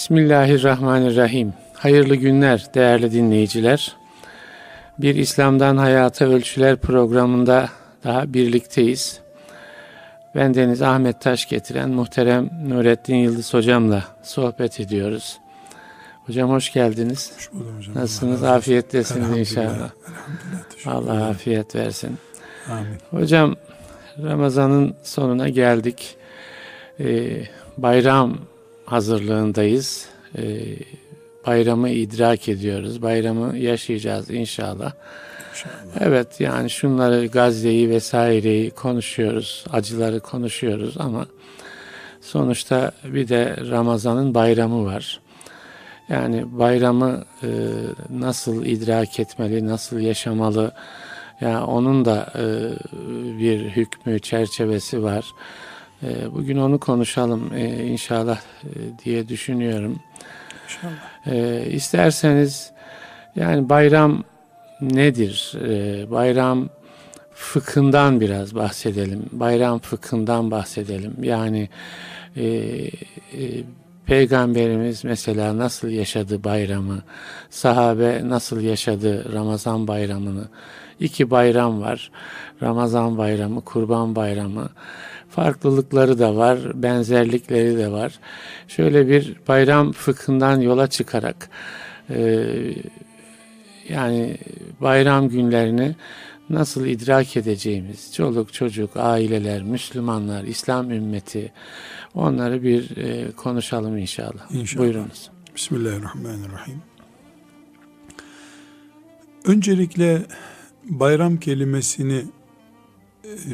Bismillahirrahmanirrahim. Hayırlı günler değerli dinleyiciler. Bir İslam'dan Hayata Ölçüler programında daha birlikteyiz. Ben Deniz Ahmet Taş getiren muhterem Nurettin Yıldız hocamla sohbet ediyoruz. Hocam hoş geldiniz. Hoş buldum hocam. Nasılsınız? Allah Afiyettesiniz inşallah. Elhamdülillah. Allah afiyet versin. Amin. Hocam Ramazan'ın sonuna geldik. Ee, bayram hazırlığındayız. Ee, bayramı idrak ediyoruz. Bayramı yaşayacağız inşallah. İnşallah. Evet yani şunları Gazze'yi vesaireyi konuşuyoruz. Acıları konuşuyoruz ama sonuçta bir de Ramazan'ın bayramı var. Yani bayramı e, nasıl idrak etmeli, nasıl yaşamalı, yani onun da e, bir hükmü, çerçevesi var. E, bugün onu konuşalım e, inşallah e, diye düşünüyorum. İnşallah. E, isterseniz yani bayram nedir? E, bayram fıkhından biraz bahsedelim. Bayram fıkhından bahsedelim. Yani e, e, Peygamberimiz mesela nasıl yaşadı bayramı, sahabe nasıl yaşadı Ramazan bayramını. İki bayram var. Ramazan bayramı, kurban bayramı. Farklılıkları da var, benzerlikleri de var. Şöyle bir bayram fıkhından yola çıkarak e, yani bayram günlerini nasıl idrak edeceğimiz, çoluk çocuk, aileler, Müslümanlar, İslam ümmeti onları bir e, konuşalım inşallah. İnşallah. Buyurunuz. Bismillahirrahmanirrahim. Öncelikle bayram kelimesini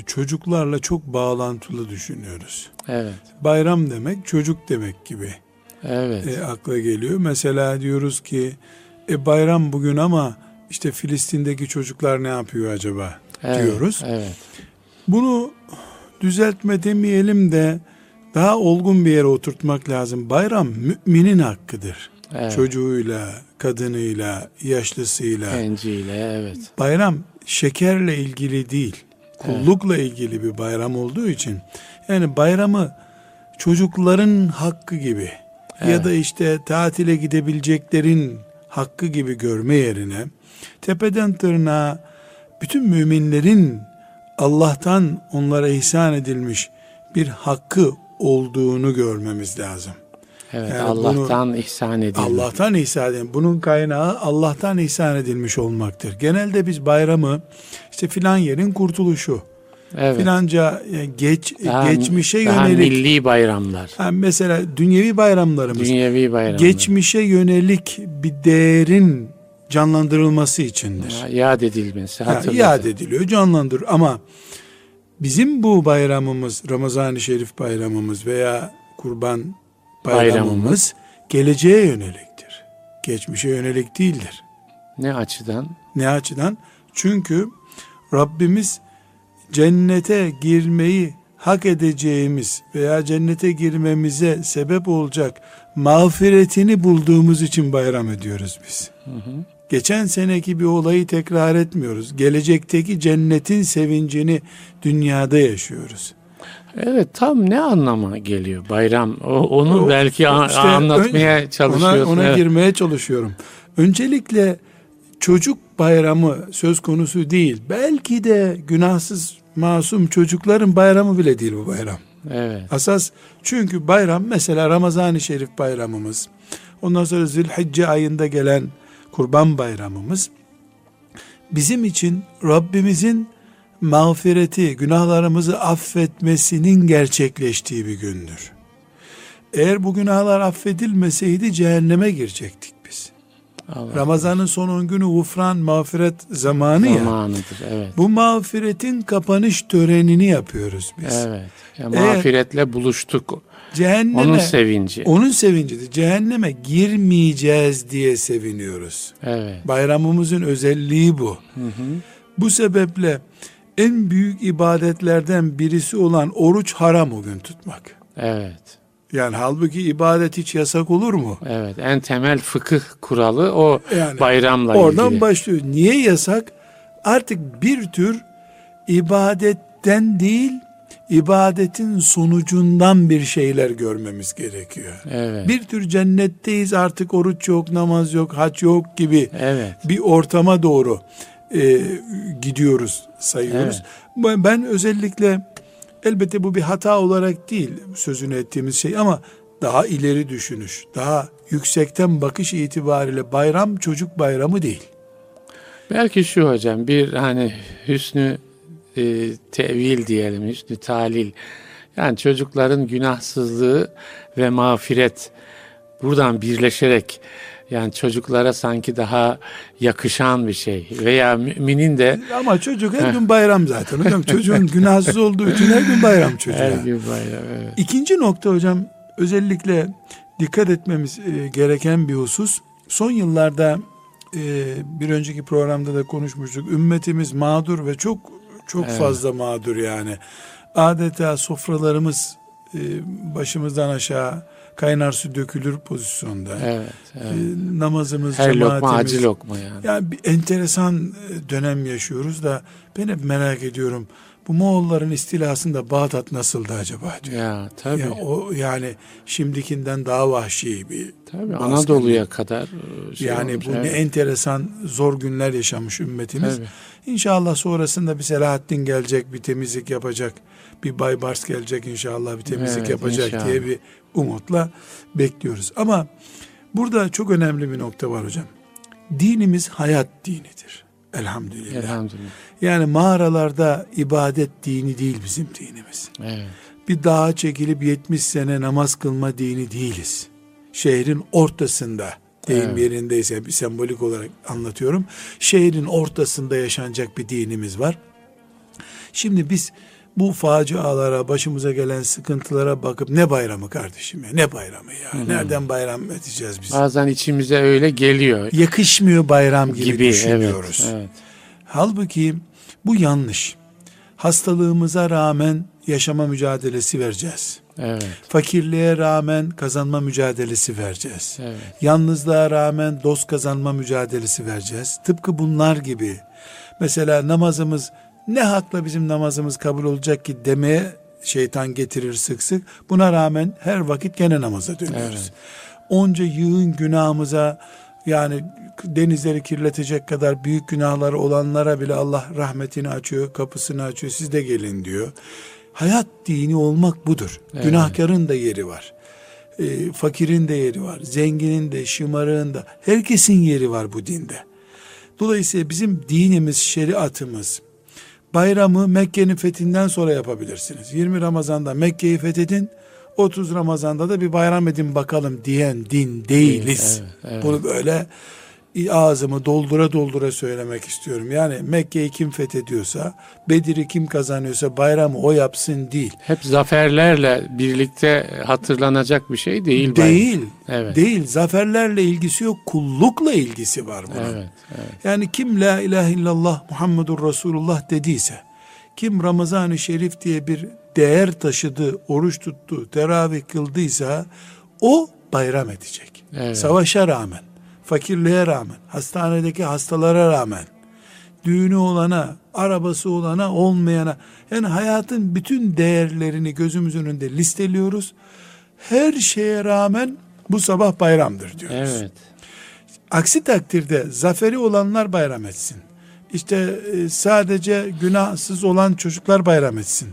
çocuklarla çok bağlantılı düşünüyoruz. Evet. Bayram demek çocuk demek gibi. Evet. E, akla geliyor. Mesela diyoruz ki e, bayram bugün ama işte Filistin'deki çocuklar ne yapıyor acaba evet, diyoruz. Evet. Bunu düzeltme demeyelim de daha olgun bir yere oturtmak lazım. Bayram müminin hakkıdır. Evet. Çocuğuyla, kadınıyla, yaşlısıyla. Genciyle, evet. Bayram şekerle ilgili değil, kullukla evet. ilgili bir bayram olduğu için. Yani bayramı çocukların hakkı gibi evet. ya da işte tatile gidebileceklerin hakkı gibi görme yerine tepeden tırnağa bütün müminlerin Allah'tan onlara ihsan edilmiş bir hakkı olduğunu görmemiz lazım. Evet, yani Allah'tan bunu, ihsan edilmiş. Allah'tan ihsan edilmiş. Bunun kaynağı Allah'tan ihsan edilmiş olmaktır. Genelde biz bayramı işte filan yerin kurtuluşu, Evet. Filanca e, geç daha, geçmişe daha yönelik milli bayramlar. Yani mesela dünyevi bayramlarımız. Dünyevi bayramlar. Geçmişe yönelik bir değerin canlandırılması içindir. Ya, yad edilmesi, hatırlatın. yad ediliyor, canlandır ama bizim bu bayramımız, Ramazan-ı Şerif bayramımız veya Kurban bayramımız, geleceğe yöneliktir. Geçmişe yönelik değildir. Ne açıdan? Ne açıdan? Çünkü Rabbimiz cennete girmeyi hak edeceğimiz veya cennete girmemize sebep olacak mağfiretini bulduğumuz için bayram ediyoruz biz. Hı hı. Geçen seneki bir olayı tekrar etmiyoruz. Gelecekteki cennetin sevincini dünyada yaşıyoruz. Evet tam ne anlama geliyor bayram? O, onu o, belki işte anlatmaya ön, çalışıyorsun. Ona, ona evet. girmeye çalışıyorum. Öncelikle çocuk bayramı söz konusu değil. Belki de günahsız masum çocukların bayramı bile değil bu bayram. Evet. Asas çünkü bayram mesela Ramazan-ı Şerif bayramımız. Ondan sonra Zülhicce ayında gelen Kurban bayramımız bizim için Rabbimizin mağfireti, günahlarımızı affetmesinin gerçekleştiği bir gündür. Eğer bu günahlar affedilmeseydi cehenneme girecektik biz. Ramazan'ın son 10 günü gufran mağfiret zamanı Zamanıdır, ya. Evet. Bu mağfiretin kapanış törenini yapıyoruz biz. Evet. Ya mağfiretle Eğer, buluştuk. Cehenneme, onun sevinci. Onun sevincidir. Cehenneme girmeyeceğiz diye seviniyoruz. Evet. Bayramımızın özelliği bu. Hı hı. Bu sebeple en büyük ibadetlerden birisi olan oruç haram o gün tutmak. Evet. Yani halbuki ibadet hiç yasak olur mu? Evet en temel fıkıh kuralı o yani, bayramla oradan ilgili. Oradan başlıyor. Niye yasak? Artık bir tür ibadetten değil ibadetin sonucundan bir şeyler görmemiz gerekiyor. Evet. Bir tür cennetteyiz artık oruç yok, namaz yok, hac yok gibi evet. bir ortama doğru e, gidiyoruz, sayıyoruz. Evet. Ben özellikle elbette bu bir hata olarak değil sözünü ettiğimiz şey ama daha ileri düşünüş, daha yüksekten bakış itibariyle bayram çocuk bayramı değil. Belki şu hocam bir hani hüsnü e, tevil diyelim, hüsnü talil. Yani çocukların günahsızlığı ve mağfiret buradan birleşerek yani çocuklara sanki daha yakışan bir şey veya müminin de ama çocuk her gün bayram zaten hocam çocuğun günahsız olduğu için her gün bayram çocuğa. Her gün bayram evet. İkinci nokta hocam özellikle dikkat etmemiz e, gereken bir husus son yıllarda e, bir önceki programda da konuşmuştuk ümmetimiz mağdur ve çok çok evet. fazla mağdur yani adeta sofralarımız e, başımızdan aşağı kaynar su dökülür pozisyonda. Evet, evet. E, namazımız, Her lokma acı lokma yani. Yani bir enteresan e, dönem yaşıyoruz da ben hep merak ediyorum. Bu Moğolların istilasında Bağdat nasıldı acaba diyor. Ya tabii. Ya, o yani şimdikinden daha vahşi bir Tabii Anadolu'ya kadar e, şey yani olmuş, bu evet. ne enteresan zor günler yaşamış ümmetimiz. Tabii. İnşallah sonrasında bir Selahaddin gelecek, bir temizlik yapacak. Bir Baybars gelecek inşallah bir temizlik evet, yapacak inşallah. diye bir umutla bekliyoruz. Ama burada çok önemli bir nokta var hocam. Dinimiz hayat dinidir. Elhamdülillah. Elhamdülillah. Yani mağaralarda ibadet dini değil bizim dinimiz. Evet. Bir dağa çekilip 70 sene namaz kılma dini değiliz. Şehrin ortasında deyim evet. yerindeyse bir sembolik olarak anlatıyorum. Şehrin ortasında yaşanacak bir dinimiz var. Şimdi biz bu facialara, başımıza gelen sıkıntılara bakıp ne bayramı kardeşim ya, ne bayramı ya, hmm. nereden bayram edeceğiz biz? Bazen içimize öyle geliyor. Yakışmıyor bayram gibi, gibi düşünüyoruz. Evet, evet. Halbuki bu yanlış. Hastalığımıza rağmen yaşama mücadelesi vereceğiz. Evet. Fakirliğe rağmen kazanma mücadelesi vereceğiz. Evet. Yalnızlığa rağmen dost kazanma mücadelesi vereceğiz. Tıpkı bunlar gibi. Mesela namazımız ne hakla bizim namazımız kabul olacak ki demeye şeytan getirir sık sık. Buna rağmen her vakit gene namaza dönüyoruz. Evet. Onca yığın günahımıza yani denizleri kirletecek kadar büyük günahları olanlara bile Allah rahmetini açıyor, kapısını açıyor. Siz de gelin diyor. Hayat dini olmak budur. Evet. Günahkarın da yeri var. E, fakirin de yeri var. Zenginin de, şımarığın da. Herkesin yeri var bu dinde. Dolayısıyla bizim dinimiz, şeriatımız, bayramı Mekke'nin fethinden sonra yapabilirsiniz. 20 Ramazan'da Mekke'yi fethedin, 30 Ramazan'da da bir bayram edin bakalım diyen din değiliz. Evet, evet. Bunu böyle ağzımı doldura doldura söylemek istiyorum. Yani Mekke'yi kim fethediyorsa, Bedir'i kim kazanıyorsa bayramı o yapsın değil. Hep zaferlerle birlikte hatırlanacak bir şey değil. Değil. Evet. Değil. Zaferlerle ilgisi yok. Kullukla ilgisi var bunun. Evet, evet. Yani kim la ilahe illallah Muhammedur Resulullah dediyse, kim Ramazan-ı Şerif diye bir değer taşıdı, oruç tuttu, teravih kıldıysa o bayram edecek. Evet. Savaşa rağmen fakirliğe rağmen, hastanedeki hastalara rağmen, düğünü olana, arabası olana, olmayana, yani hayatın bütün değerlerini gözümüz önünde listeliyoruz. Her şeye rağmen bu sabah bayramdır diyoruz. Evet. Aksi takdirde zaferi olanlar bayram etsin. İşte e, sadece günahsız olan çocuklar bayram etsin.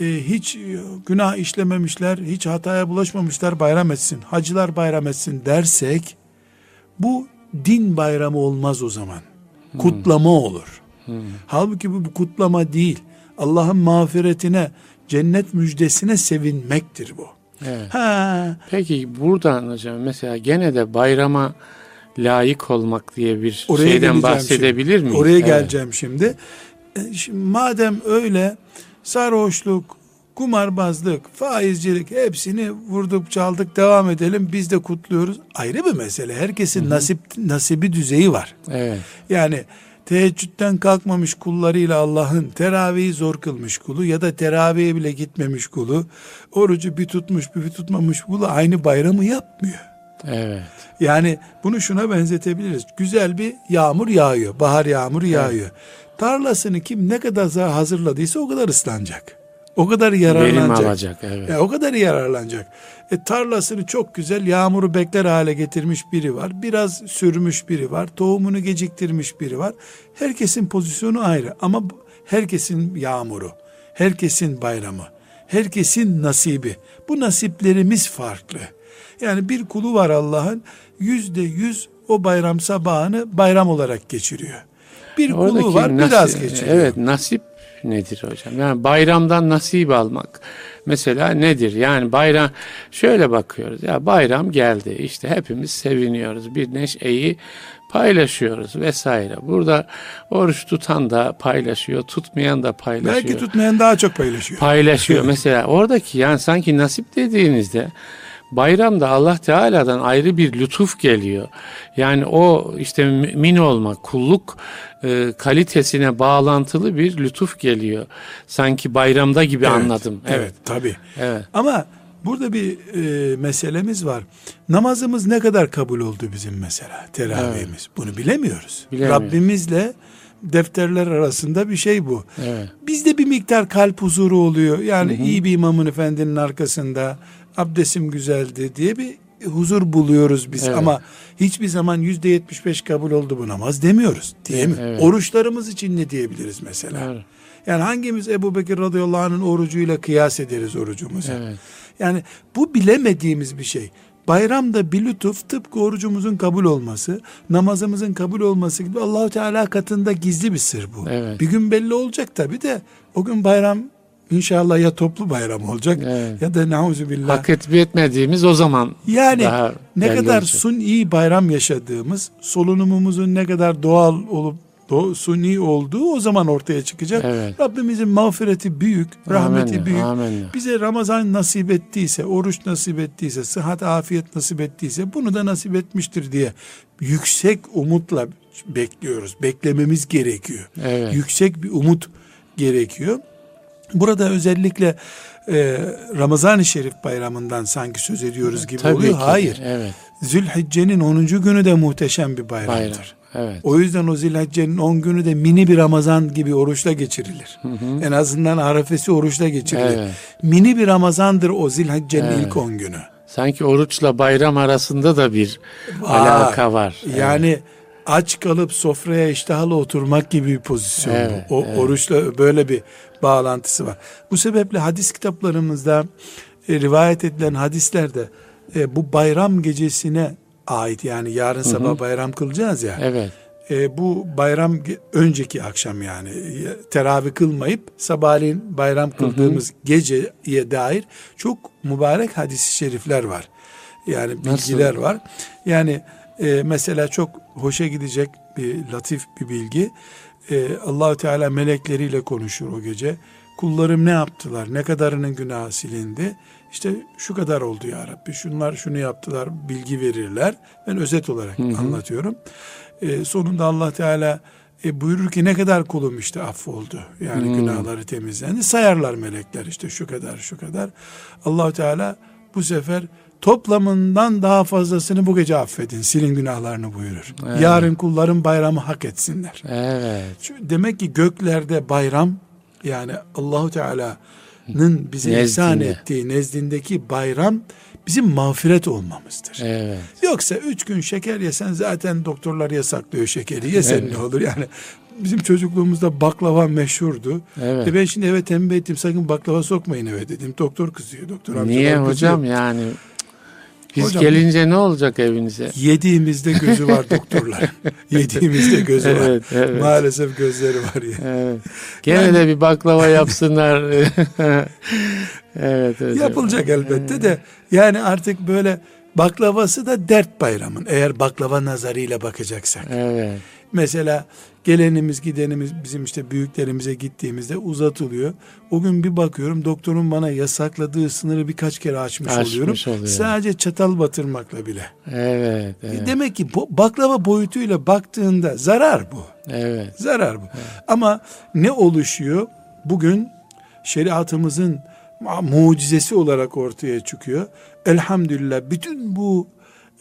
E, hiç günah işlememişler, hiç hataya bulaşmamışlar bayram etsin. Hacılar bayram etsin dersek bu din bayramı olmaz o zaman. Hmm. Kutlama olur. Hmm. Halbuki bu bir kutlama değil. Allah'ın mağfiretine, cennet müjdesine sevinmektir bu. Evet. Ha. Peki buradan hocam mesela gene de bayrama layık olmak diye bir Oraya şeyden bahsedebilir şimdi. miyiz? Oraya evet. geleceğim şimdi. E, şimdi. Madem öyle sarhoşluk, kumarbazlık, faizcilik hepsini vurduk çaldık devam edelim biz de kutluyoruz. Ayrı bir mesele. Herkesin Hı-hı. nasip nasibi düzeyi var. Evet. Yani teheccüden kalkmamış kullarıyla Allah'ın teravihi zor kılmış kulu ya da teravihe bile gitmemiş kulu orucu bir tutmuş bir tutmamış kulu aynı bayramı yapmıyor. Evet. Yani bunu şuna benzetebiliriz. Güzel bir yağmur yağıyor. Bahar yağmuru yağıyor. Evet. Tarlasını kim ne kadar hazırladıysa o kadar ıslanacak. O kadar yararlanacak. Verim alacak evet. E, o kadar yararlanacak. E, tarlasını çok güzel yağmuru bekler hale getirmiş biri var. Biraz sürmüş biri var. Tohumunu geciktirmiş biri var. Herkesin pozisyonu ayrı ama herkesin yağmuru, herkesin bayramı, herkesin nasibi. Bu nasiplerimiz farklı. Yani bir kulu var Allah'ın yüzde yüz o bayram sabahını bayram olarak geçiriyor. Bir Oradaki kulu var nasip, biraz geçiriyor. Evet nasip nedir hocam? Yani bayramdan nasip almak. Mesela nedir? Yani bayram şöyle bakıyoruz. Ya bayram geldi. İşte hepimiz seviniyoruz. Bir neşeyi paylaşıyoruz vesaire. Burada oruç tutan da paylaşıyor, tutmayan da paylaşıyor. Belki tutmayan daha çok paylaşıyor. Paylaşıyor. Mesela oradaki yani sanki nasip dediğinizde bayramda Allah Teala'dan ayrı bir lütuf geliyor. Yani o işte mümin olma, kulluk e, kalitesine bağlantılı bir lütuf geliyor. Sanki bayramda gibi evet, anladım. Evet, evet tabii. Evet. Ama burada bir e, meselemiz var. Namazımız ne kadar kabul oldu bizim mesela teravihimiz. Evet. Bunu bilemiyoruz. Rabbimizle defterler arasında bir şey bu. Evet. Bizde bir miktar kalp huzuru oluyor. Yani hı hı. iyi bir imamın efendinin arkasında abdestim güzeldi diye bir huzur buluyoruz biz evet. ama hiçbir zaman yüzde yetmiş beş kabul oldu bu namaz demiyoruz değil mi? Evet. Oruçlarımız için ne diyebiliriz mesela? Evet. Yani hangimiz Ebu Bekir radıyallahu anh'ın orucuyla kıyas ederiz orucumuzu? Evet. Yani bu bilemediğimiz bir şey. Bayramda bir lütuf tıpkı orucumuzun kabul olması, namazımızın kabul olması gibi Allahu Teala katında gizli bir sır bu. Evet. Bir gün belli olacak tabi de o gün bayram İnşallah ya toplu bayram olacak evet. ya da nauzu billah. Hak etip etmediğimiz o zaman Yani ne kadar olacak. suni bayram yaşadığımız, solunumumuzun ne kadar doğal olup do, suni olduğu o zaman ortaya çıkacak. Evet. Rabbimizin mağfireti büyük, rahmeti Amen. büyük. Amen. Bize Ramazan nasip ettiyse, oruç nasip ettiyse, sıhhat, afiyet nasip ettiyse bunu da nasip etmiştir diye yüksek umutla bekliyoruz. Beklememiz gerekiyor. Evet. Yüksek bir umut gerekiyor. Burada özellikle e, Ramazan-ı Şerif bayramından sanki söz ediyoruz gibi Tabii oluyor. Ki, Hayır. Evet. Zülhicce'nin 10. günü de muhteşem bir bayramdır. Bayram. Evet. O yüzden o Zilhicce'nin 10 günü de mini bir Ramazan gibi oruçla geçirilir. Hı hı. En azından arefesi oruçla geçirilir. Evet. Mini bir Ramazandır o Zilhicce'nin evet. ilk 10 günü. Sanki oruçla bayram arasında da bir Aa, alaka var. Yani evet aç kalıp sofraya iştahla oturmak gibi bir pozisyon evet, bu. O evet. oruçla böyle bir bağlantısı var. Bu sebeple hadis kitaplarımızda e, rivayet edilen hadislerde e, bu bayram gecesine ait yani yarın sabah hı hı. bayram kılacağız ya. Evet. E, bu bayram önceki akşam yani teravih kılmayıp sabahleyin bayram kıldığımız hı hı. geceye dair çok mübarek hadis-i şerifler var. Yani bilgiler Nasıl? var. Yani e, mesela çok hoşa gidecek bir latif bir bilgi. E, Allahu Teala melekleriyle konuşur o gece. Kullarım ne yaptılar? Ne kadarının günahı silindi? İşte şu kadar oldu ya Rabbi. Şunlar şunu yaptılar. Bilgi verirler. Ben özet olarak hı hı. anlatıyorum. E, sonunda Allah Teala e, buyurur ki ne kadar kulum işte affoldu. Yani hmm. günahları temizlendi. Sayarlar melekler işte şu kadar şu kadar. allah Teala bu sefer toplamından daha fazlasını bu gece affedin. Silin günahlarını buyurur. Evet. Yarın kulların bayramı hak etsinler. Evet. Demek ki göklerde bayram yani Allahu Teala'nın bize Nezdinde. ihsan ettiği nezdindeki bayram bizim mağfiret olmamızdır. Evet. Yoksa üç gün şeker yesen zaten doktorlar yasaklıyor şekeri. Yesen evet. ne olur yani. Bizim çocukluğumuzda baklava meşhurdu. Evet. E ben şimdi eve tembih ettim sakın baklava sokmayın eve dedim. Doktor kızıyor. Doktor Niye hocam kızıyor. yani biz Hocam, gelince ne olacak evinize? Yediğimizde gözü var doktorlar. yediğimizde gözü evet, var. Evet. Maalesef gözleri var ya. Evet. Gene yani, de bir baklava yapsınlar. evet hocam. Yapılacak elbette de yani artık böyle baklavası da dert bayramın. Eğer baklava nazarıyla bakacaksak. Evet. Mesela gelenimiz gidenimiz bizim işte büyüklerimize gittiğimizde uzatılıyor. O gün bir bakıyorum doktorun bana yasakladığı sınırı birkaç kere açmış, açmış oluyorum. Oluyor. Sadece çatal batırmakla bile. Evet, e, evet. Demek ki baklava boyutuyla baktığında zarar bu. Evet. Zarar bu. Evet. Ama ne oluşuyor? Bugün şeriatımızın mucizesi olarak ortaya çıkıyor. Elhamdülillah bütün bu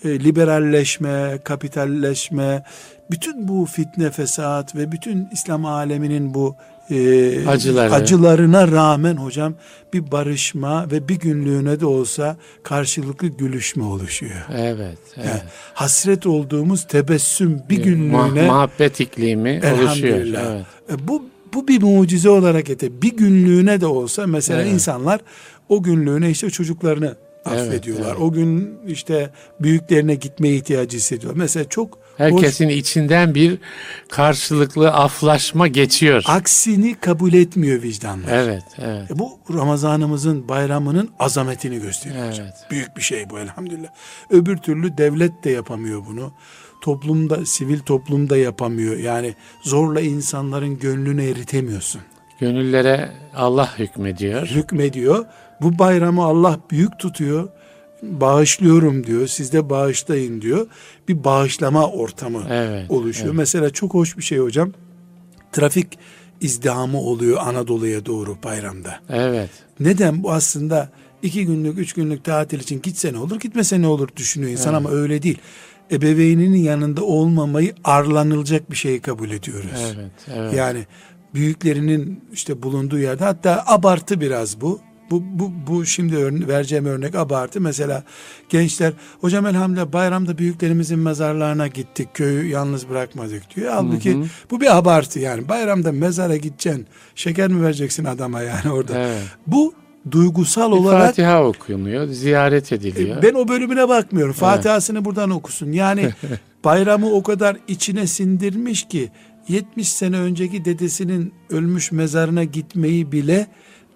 e, liberalleşme, kapitalleşme, bütün bu fitne fesat ve bütün İslam aleminin bu e, Acıları. acılarına rağmen hocam bir barışma ve bir günlüğüne de olsa karşılıklı gülüşme oluşuyor. Evet. evet. Yani hasret olduğumuz tebessüm bir günlüğüne Ma- muhabbet iklimi oluşuyor. Evet. E, bu bu bir mucize olarak ete bir günlüğüne de olsa mesela evet. insanlar o günlüğüne işte çocuklarını affediyorlar. Evet, evet. O gün işte büyüklerine gitmeye ihtiyacı hissediyor. Mesela çok herkesin hoş, içinden bir karşılıklı aflaşma geçiyor. Aksini kabul etmiyor vicdanlar. Evet, evet. E bu Ramazanımızın bayramının azametini gösteriyor. Evet. Büyük bir şey bu elhamdülillah. Öbür türlü devlet de yapamıyor bunu. Toplumda, sivil toplumda yapamıyor. Yani zorla insanların gönlünü eritemiyorsun. Gönüllere Allah hükmediyor. Hükmediyor. Bu bayramı Allah büyük tutuyor. Bağışlıyorum diyor. Siz de bağışlayın diyor. Bir bağışlama ortamı evet, oluşuyor. Evet. Mesela çok hoş bir şey hocam. Trafik izdihamı oluyor Anadolu'ya doğru bayramda. Evet. Neden? Bu aslında iki günlük, üç günlük tatil için gitse ne olur, gitmese ne olur düşünüyor insan evet. ama öyle değil. Ebeveyninin yanında olmamayı arlanılacak bir şey kabul ediyoruz. Evet, evet. Yani büyüklerinin işte bulunduğu yerde hatta abartı biraz bu. Bu, bu, bu şimdi örne vereceğim örnek abartı. Mesela gençler hocam elhamdülillah bayramda büyüklerimizin mezarlarına gittik. Köyü yalnız bırakmadık diyor. Halbuki hı hı. bu bir abartı yani. Bayramda mezara gideceksin. Şeker mi vereceksin adama yani orada. Evet. Bu duygusal bir olarak Fatiha okunuyor, ziyaret ediliyor. Ben o bölümüne bakmıyorum. Fatiha'sını evet. buradan okusun. Yani bayramı o kadar içine sindirmiş ki 70 sene önceki dedesinin ölmüş mezarına gitmeyi bile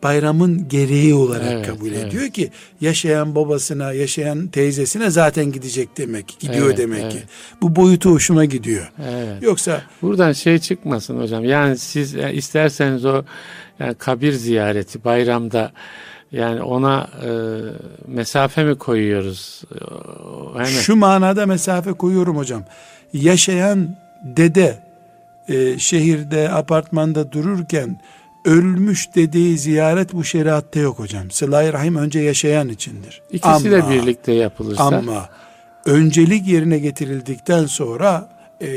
bayramın gereği olarak evet, kabul evet. ediyor ki yaşayan babasına, yaşayan teyzesine zaten gidecek demek, gidiyor evet, demek evet. ki. Bu boyutu hoşuma gidiyor. Evet. Yoksa buradan şey çıkmasın hocam. Yani siz e, isterseniz o yani kabir ziyareti bayramda yani ona e, mesafe mi koyuyoruz? Hemen. Şu manada mesafe koyuyorum hocam. Yaşayan dede e, şehirde, apartmanda dururken ölmüş dedeyi ziyaret bu şeriatta yok hocam. Sıla-i Rahim önce yaşayan içindir. İkisi ama, de birlikte yapılırsa. Ama öncelik yerine getirildikten sonra e,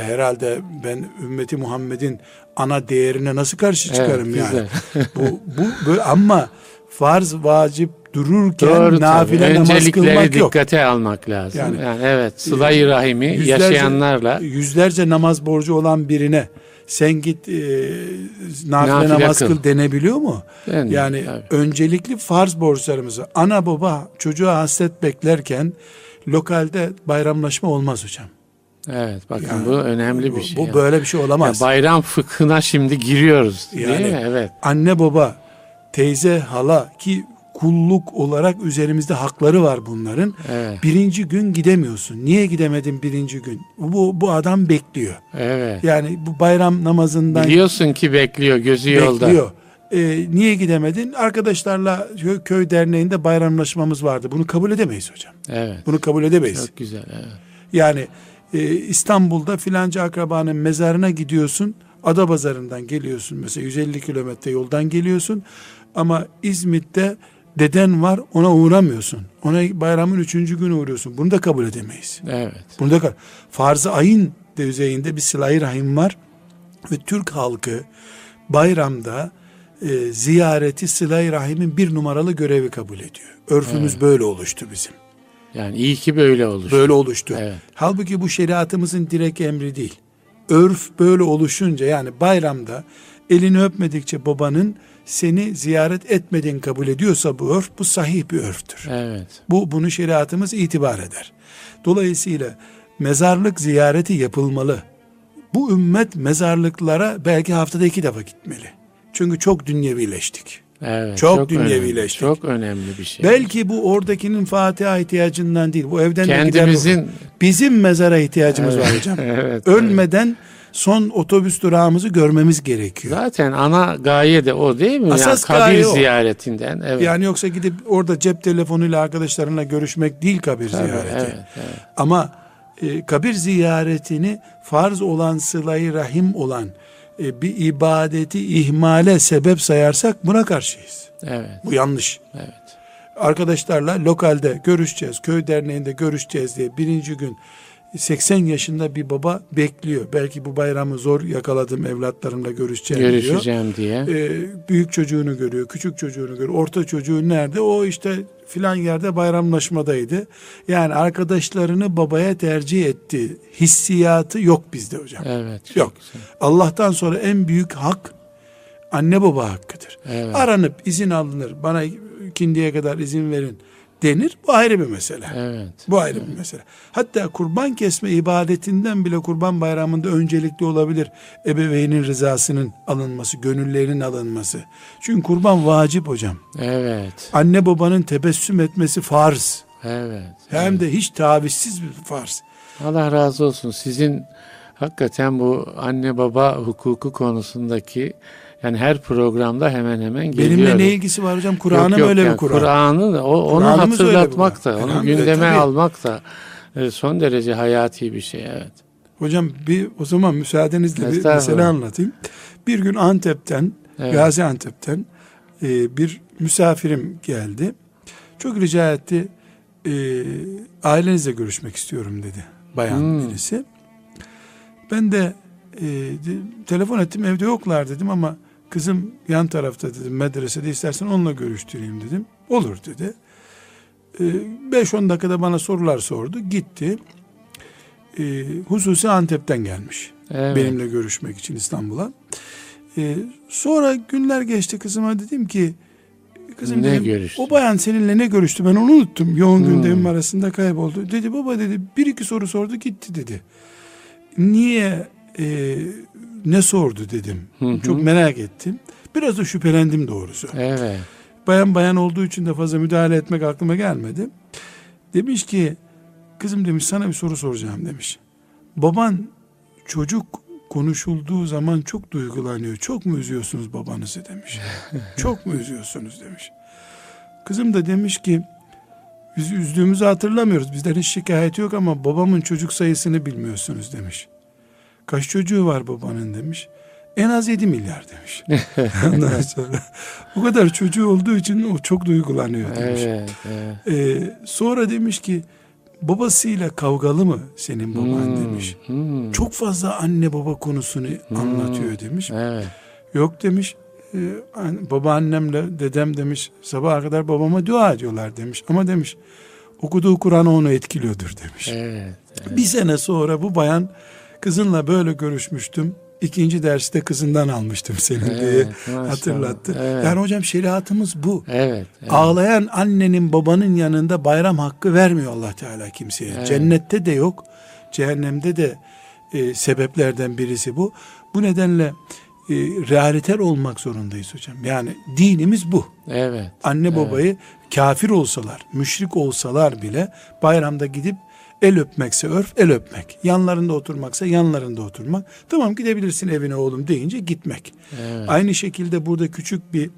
herhalde ben ümmeti Muhammed'in ana değerine nasıl karşı çıkarım evet, yani. bu, bu böyle ama farz vacip dururken Doğru, nafile namaz kılmak yok. dikkate almak lazım. Yani, yani evet sıla-i rahimi yüzlerce, yaşayanlarla yüzlerce namaz borcu olan birine sen git e, nafile, nafile namaz kıl. denebiliyor mu? Yani, yani tabii. öncelikli farz borçlarımızı ana baba çocuğa hasret beklerken lokalde bayramlaşma olmaz hocam. Evet bakın yani, bu önemli bir şey. Bu yani. böyle bir şey olamaz. Yani bayram fıkhına şimdi giriyoruz. Yani, değil mi? Evet. Anne baba, teyze, hala ki kulluk olarak üzerimizde hakları var bunların. Evet. Birinci gün gidemiyorsun. Niye gidemedin birinci gün? Bu, bu adam bekliyor. Evet. Yani bu bayram namazından... Biliyorsun ki bekliyor, gözü yolda. Bekliyor. Ee, niye gidemedin? Arkadaşlarla köy, köy derneğinde bayramlaşmamız vardı. Bunu kabul edemeyiz hocam. Evet. Bunu kabul edemeyiz. Çok güzel. Evet. Yani e, İstanbul'da filanca akrabanın mezarına gidiyorsun. Adapazarı'ndan geliyorsun mesela 150 kilometre yoldan geliyorsun. Ama İzmit'te deden var ona uğramıyorsun. Ona bayramın üçüncü günü uğruyorsun. Bunu da kabul edemeyiz. Evet. Bunu da farz-ı ayın düzeyinde bir silah rahim var. Ve Türk halkı bayramda e, ziyareti sıla rahimin bir numaralı görevi kabul ediyor. Örfümüz evet. böyle oluştu bizim. Yani iyi ki böyle oluştu. Böyle oluştu. Evet. Halbuki bu şeriatımızın direkt emri değil. Örf böyle oluşunca yani bayramda elini öpmedikçe babanın seni ziyaret etmediğin kabul ediyorsa bu örf bu sahih bir örftür. Evet. Bu bunu şeriatımız itibar eder. Dolayısıyla mezarlık ziyareti yapılmalı. Bu ümmet mezarlıklara belki haftada iki defa gitmeli. Çünkü çok dünyevileştik. Evet, çok, çok dünyevileştik. Önemli, çok önemli bir şey. Belki bu oradakinin Fatiha ihtiyacından değil. Bu evden Kendimizin... de gider. Bizim mezara ihtiyacımız evet, var hocam. evet, Ölmeden evet son otobüs durağımızı görmemiz gerekiyor. Zaten ana gaye de o değil mi? Asas yani kabir gaye ziyaretinden. Evet. Yani yoksa gidip orada cep telefonuyla arkadaşlarınla görüşmek değil kabir Tabii, ziyareti. Evet, evet. Ama e, kabir ziyaretini farz olan sılayı rahim olan e, bir ibadeti ihmale sebep sayarsak buna karşıyız. Evet. Bu yanlış. Evet. Arkadaşlarla lokalde görüşeceğiz, köy derneğinde görüşeceğiz diye birinci gün 80 yaşında bir baba bekliyor. Belki bu bayramı zor yakaladım evlatlarımla görüşeceğim Görüşeceğim diyor. diye. Ee, büyük çocuğunu görüyor, küçük çocuğunu görüyor. Orta çocuğu nerede? O işte filan yerde bayramlaşmadaydı. Yani arkadaşlarını babaya tercih etti. Hissiyatı yok bizde hocam. Evet. Yok. Güzel. Allah'tan sonra en büyük hak anne baba hakkıdır. Evet. Aranıp izin alınır. Bana ikindiye kadar izin verin denir. Bu ayrı bir mesele. Evet. Bu ayrı evet. bir mesele. Hatta kurban kesme ibadetinden bile kurban bayramında öncelikli olabilir. Ebeveynin rızasının alınması, gönüllerinin alınması. Çünkü kurban vacip hocam. Evet. Anne babanın tebessüm etmesi farz. Evet. Hem evet. de hiç tavizsiz bir farz. Allah razı olsun. Sizin hakikaten bu anne baba hukuku konusundaki yani her programda hemen hemen geliyor. Benimle ne ilgisi var hocam? Kur'an'ım öyle yani bir Kur'an. Kur'an'ı onu hatırlatmak da, onu gündeme tabii. almak da e, son derece hayati bir şey evet. Hocam bir o zaman müsaadenizle bir mesele anlatayım. Bir gün Antep'ten, evet. Gaziantep'ten e, bir misafirim geldi. Çok rica etti. E, ailenizle görüşmek istiyorum dedi. Bayan hmm. birisi. Ben de e, telefon ettim evde yoklar dedim ama Kızım yan tarafta dedim medresede istersen onunla görüştüreyim dedim. Olur dedi. 5-10 ee, dakikada bana sorular sordu. Gitti. Ee, hususi Antep'ten gelmiş. Evet. Benimle görüşmek için İstanbul'a. Ee, sonra günler geçti kızıma dedim ki kızım ne dedim, görüştü? o bayan seninle ne görüştü ben onu unuttum. Yoğun hmm. gündemim arasında kayboldu. Dedi baba dedi bir iki soru sordu gitti dedi. Niye e, ne sordu dedim. Hı hı. Çok merak ettim. Biraz da şüphelendim doğrusu. Evet. Bayan bayan olduğu için de fazla müdahale etmek aklıma gelmedi. Demiş ki kızım demiş sana bir soru soracağım demiş. Baban çocuk konuşulduğu zaman çok duygulanıyor. Çok mu üzüyorsunuz babanızı demiş. çok mu üzüyorsunuz demiş. Kızım da demiş ki biz üzdüğümüzü hatırlamıyoruz. Bizden hiç şikayet yok ama babamın çocuk sayısını bilmiyorsunuz demiş. Kaç çocuğu var babanın demiş. En az 7 milyar demiş. Ondan sonra bu kadar çocuğu olduğu için o çok duygulanıyor demiş. Evet, evet. Ee, sonra demiş ki babasıyla kavgalı mı senin baban hmm, demiş. Hmm. Çok fazla anne baba konusunu hmm, anlatıyor demiş. Evet. Yok demiş. E, babaannemle dedem demiş sabaha kadar babama dua ediyorlar demiş. Ama demiş okuduğu Kur'an onu etkiliyordur demiş. Evet, evet. Bir sene sonra bu bayan Kızınla böyle görüşmüştüm. İkinci derste kızından almıştım senin evet, diye maşallah. hatırlattı. Evet. Yani hocam şeriatımız bu. Evet, evet. Ağlayan annenin babanın yanında bayram hakkı vermiyor Allah Teala kimseye. Evet. Cennette de yok. Cehennemde de e, sebeplerden birisi bu. Bu nedenle e, realiter olmak zorundayız hocam. Yani dinimiz bu. Evet. Anne babayı evet. kafir olsalar, müşrik olsalar bile bayramda gidip El öpmekse örf, el öpmek. Yanlarında oturmaksa yanlarında oturmak. Tamam gidebilirsin evine oğlum deyince gitmek. Evet. Aynı şekilde burada küçük bir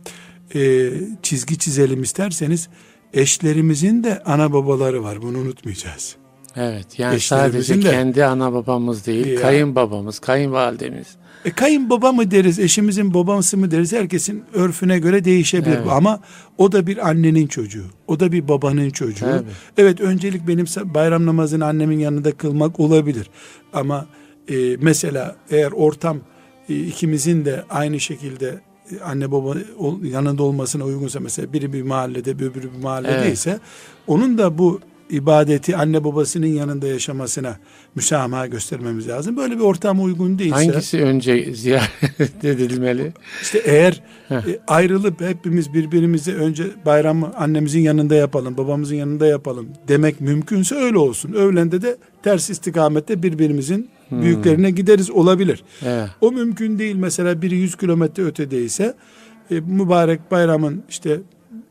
e, çizgi çizelim isterseniz eşlerimizin de ana babaları var. Bunu unutmayacağız. Evet yani sadece de, kendi ana babamız değil, ya, kayınbabamız, kayınvalidemiz. E, kayınbaba mı deriz, eşimizin babası mı deriz herkesin örfüne göre değişebilir evet. bu. Ama o da bir annenin çocuğu, o da bir babanın çocuğu. Evet, evet öncelik benim bayram namazını annemin yanında kılmak olabilir. Ama e, mesela eğer ortam e, ikimizin de aynı şekilde e, anne baba yanında olmasına uygunsa mesela biri bir mahallede öbürü bir mahalledeyse evet. onun da bu ibadeti anne babasının yanında yaşamasına müsamaha göstermemiz lazım. Böyle bir ortam uygun değilse. Hangisi önce ziyaret edilmeli? İşte eğer e, ayrılıp hepimiz birbirimizi önce bayramı annemizin yanında yapalım, babamızın yanında yapalım demek mümkünse öyle olsun. Öğlende de ters istikamette birbirimizin hmm. büyüklerine gideriz olabilir. Evet. O mümkün değil. Mesela biri 100 kilometre ötedeyse e, mübarek bayramın işte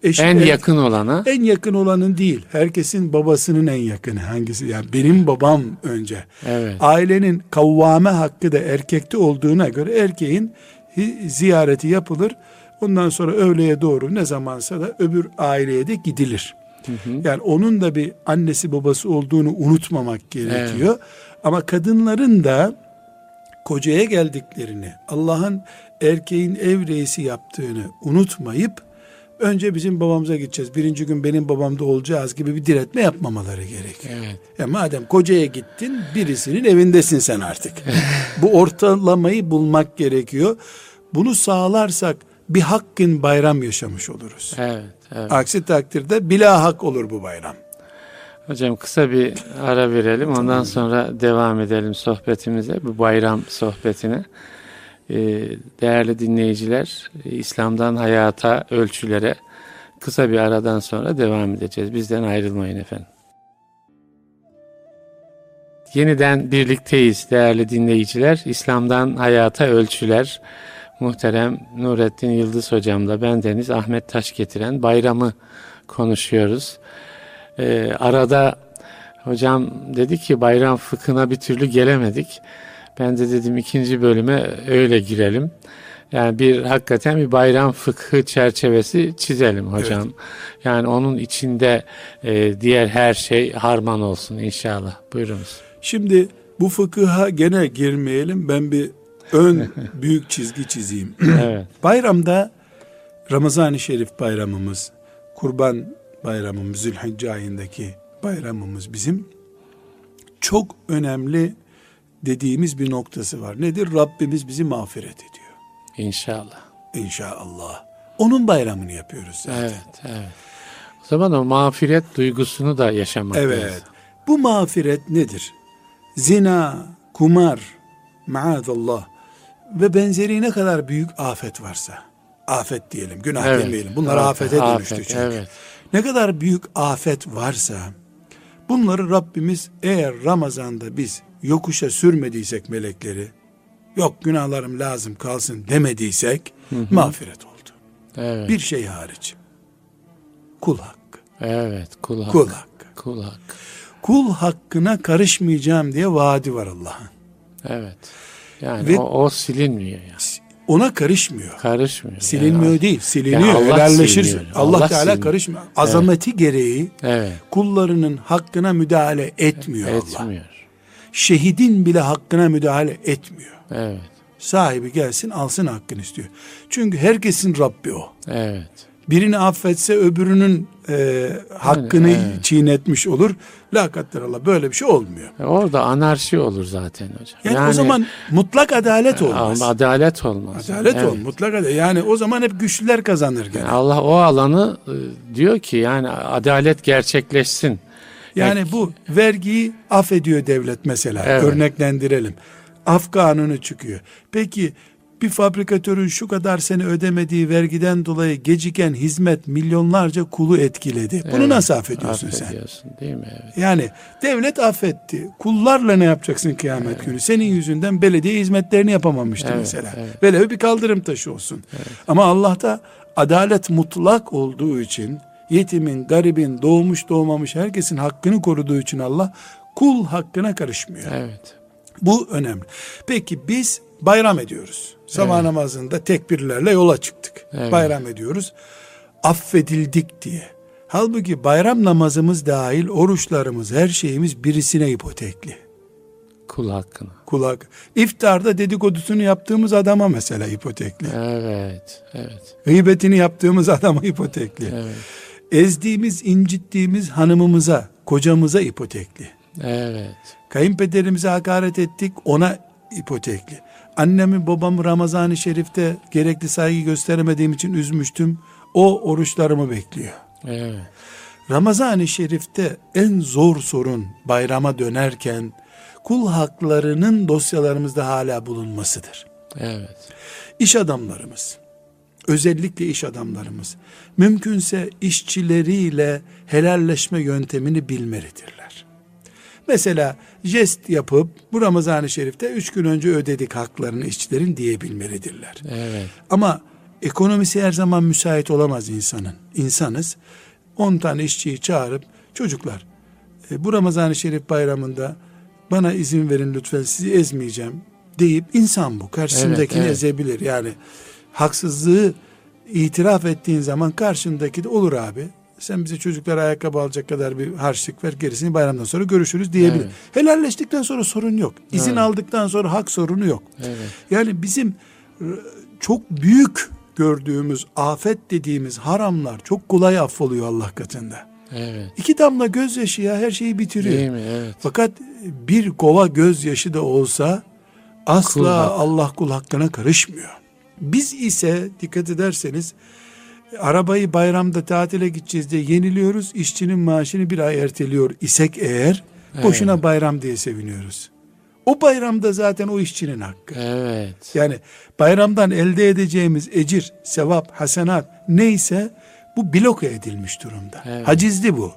eş, en, en yakın olana. En yakın olanın değil. Herkesin babasının en yakını hangisi? Yani benim babam önce. Evet. Ailenin kavvame hakkı da erkekte olduğuna göre erkeğin ziyareti yapılır. Ondan sonra öğleye doğru ne zamansa da öbür aileye de gidilir. Hı hı. Yani onun da bir annesi babası olduğunu unutmamak gerekiyor. Evet. Ama kadınların da kocaya geldiklerini, Allah'ın erkeğin ev reisi yaptığını unutmayıp önce bizim babamıza gideceğiz. Birinci gün benim babamda olacağız gibi bir diretme yapmamaları gerekiyor. Evet. Ya madem kocaya gittin birisinin evindesin sen artık. Bu ortalamayı bulmak gerekiyor. Bunu sağlarsak bir hakkın bayram yaşamış oluruz. Evet, evet. Aksi takdirde bila hak olur bu bayram. Hocam kısa bir ara verelim. Ondan sonra devam edelim sohbetimize. Bu bayram sohbetine. Ee, değerli dinleyiciler, İslam'dan hayata, ölçülere kısa bir aradan sonra devam edeceğiz. Bizden ayrılmayın efendim. Yeniden birlikteyiz değerli dinleyiciler. İslam'dan hayata ölçüler. Muhterem Nurettin Yıldız hocamla ben Deniz Ahmet Taş getiren bayramı konuşuyoruz. Ee, arada hocam dedi ki bayram fıkhına bir türlü gelemedik. Ben de dedim ikinci bölüme öyle girelim. Yani bir hakikaten bir bayram fıkhı çerçevesi çizelim hocam. Evet. Yani onun içinde e, diğer her şey harman olsun inşallah. Buyurunuz. Şimdi bu fıkıha gene girmeyelim. Ben bir ön büyük çizgi çizeyim. evet. Bayramda Ramazan-ı Şerif bayramımız, Kurban bayramımız, Zülhicce ayındaki bayramımız bizim çok önemli dediğimiz bir noktası var. Nedir? Rabbimiz bizi mağfiret ediyor. İnşallah. İnşallah. Onun bayramını yapıyoruz zaten. Evet, evet. O zaman o mağfiret duygusunu da yaşamak Evet. Lazım. Bu mağfiret nedir? Zina, kumar, maazallah ve benzeri ne kadar büyük afet varsa, afet diyelim, günah evet. demeyelim. Bunlar afet, afete dönüştü afet, çünkü. Evet. Ne kadar büyük afet varsa, bunları Rabbimiz eğer Ramazan'da biz yokuşa sürmediysek melekleri, yok günahlarım lazım kalsın demediysek, hı hı. mağfiret oldu. Evet. Bir şey hariç. Kul hakkı. Evet, kul hakkı. Kul hakkı. Kul hakkı. Kul hakkına karışmayacağım diye vaadi var Allah'ın. Evet. Yani Ve o, o silinmiyor yani. Ona karışmıyor. Karışmıyor. Silinmiyor yani. değil, siliniyor. Yani Allah helalleşir. Siliniyor. Allah, Allah Teala siliniyor. karışmıyor. Azameti evet. gereği evet. kullarının hakkına müdahale etmiyor, etmiyor Allah. Şehidin bile hakkına müdahale etmiyor. Evet. Sahibi gelsin alsın hakkını istiyor. Çünkü herkesin Rabbi o. Evet birini affetse öbürünün e, hakkını evet. çiğnetmiş olur. La Allah böyle bir şey olmuyor. E orada anarşi olur zaten hocam. Yani, yani o zaman mutlak adalet olmaz. Adalet olmaz. Adalet evet. olmaz. Mutlak adalet. Yani o zaman hep güçlüler kazanır gene. Yani Allah o alanı e, diyor ki yani adalet gerçekleşsin. Yani Ek, bu vergiyi affediyor devlet mesela. Evet. Örneklendirelim. Af kanunu çıkıyor. Peki bir fabrikatörün şu kadar sene ödemediği vergiden dolayı geciken hizmet milyonlarca kulu etkiledi. Bunu evet, nasıl affediyorsun, affediyorsun sen? değil mi? Evet. Yani devlet affetti. Kullarla ne yapacaksın kıyamet evet. günü? Senin yüzünden belediye hizmetlerini yapamamıştı evet, mesela. Evet. Böyle bir kaldırım taşı olsun. Evet. Ama Allah'ta adalet mutlak olduğu için yetimin, garibin, doğmuş doğmamış herkesin hakkını koruduğu için Allah kul hakkına karışmıyor. Evet. Bu önemli. Peki biz bayram ediyoruz. Sabah evet. namazında tekbirlerle yola çıktık. Evet. Bayram ediyoruz. Affedildik diye. Halbuki bayram namazımız dahil oruçlarımız, her şeyimiz birisine ipotekli. Kul hakkına. Kul hakkı. İftarda dedikodusunu yaptığımız adama mesela ipotekli. Evet, evet. Gıybetini yaptığımız adama ipotekli. Evet. Ezdiğimiz, incittiğimiz hanımımıza, kocamıza ipotekli. Evet. Kayınpederimize hakaret ettik, ona ipotekli. Annemi babamı Ramazan-ı Şerif'te gerekli saygı gösteremediğim için üzmüştüm. O oruçlarımı bekliyor. Evet. Ramazan-ı Şerif'te en zor sorun bayrama dönerken kul haklarının dosyalarımızda hala bulunmasıdır. Evet. İş adamlarımız, özellikle iş adamlarımız mümkünse işçileriyle helalleşme yöntemini bilmelidirler. Mesela jest yapıp bu Ramazan-ı Şerif'te üç gün önce ödedik haklarını işçilerin diyebilmelidirler. Evet. Ama ekonomisi her zaman müsait olamaz insanın. İnsanız 10 tane işçiyi çağırıp çocuklar e, bu Ramazan-ı Şerif bayramında bana izin verin lütfen sizi ezmeyeceğim deyip insan bu. Karşısındakini evet, evet. ezebilir. Yani haksızlığı itiraf ettiğin zaman karşındaki de olur abi sen bize çocuklara ayakkabı alacak kadar bir harçlık ver gerisini bayramdan sonra görüşürüz diyebilir. Evet. Helalleştikten sonra sorun yok. İzin evet. aldıktan sonra hak sorunu yok. Evet. Yani bizim çok büyük gördüğümüz afet dediğimiz haramlar çok kolay affoluyor Allah katında. Evet. İki damla gözyaşı ya her şeyi bitiriyor. Değil mi? Evet. Fakat bir kova gözyaşı da olsa asla kul Allah kul hakkına karışmıyor. Biz ise dikkat ederseniz arabayı bayramda tatile gideceğiz diye yeniliyoruz. İşçinin maaşını bir ay erteliyor isek eğer evet. boşuna bayram diye seviniyoruz. O bayramda zaten o işçinin hakkı. Evet. Yani bayramdan elde edeceğimiz ecir, sevap, hasenat neyse bu bloke edilmiş durumda. Evet. Hacizli bu.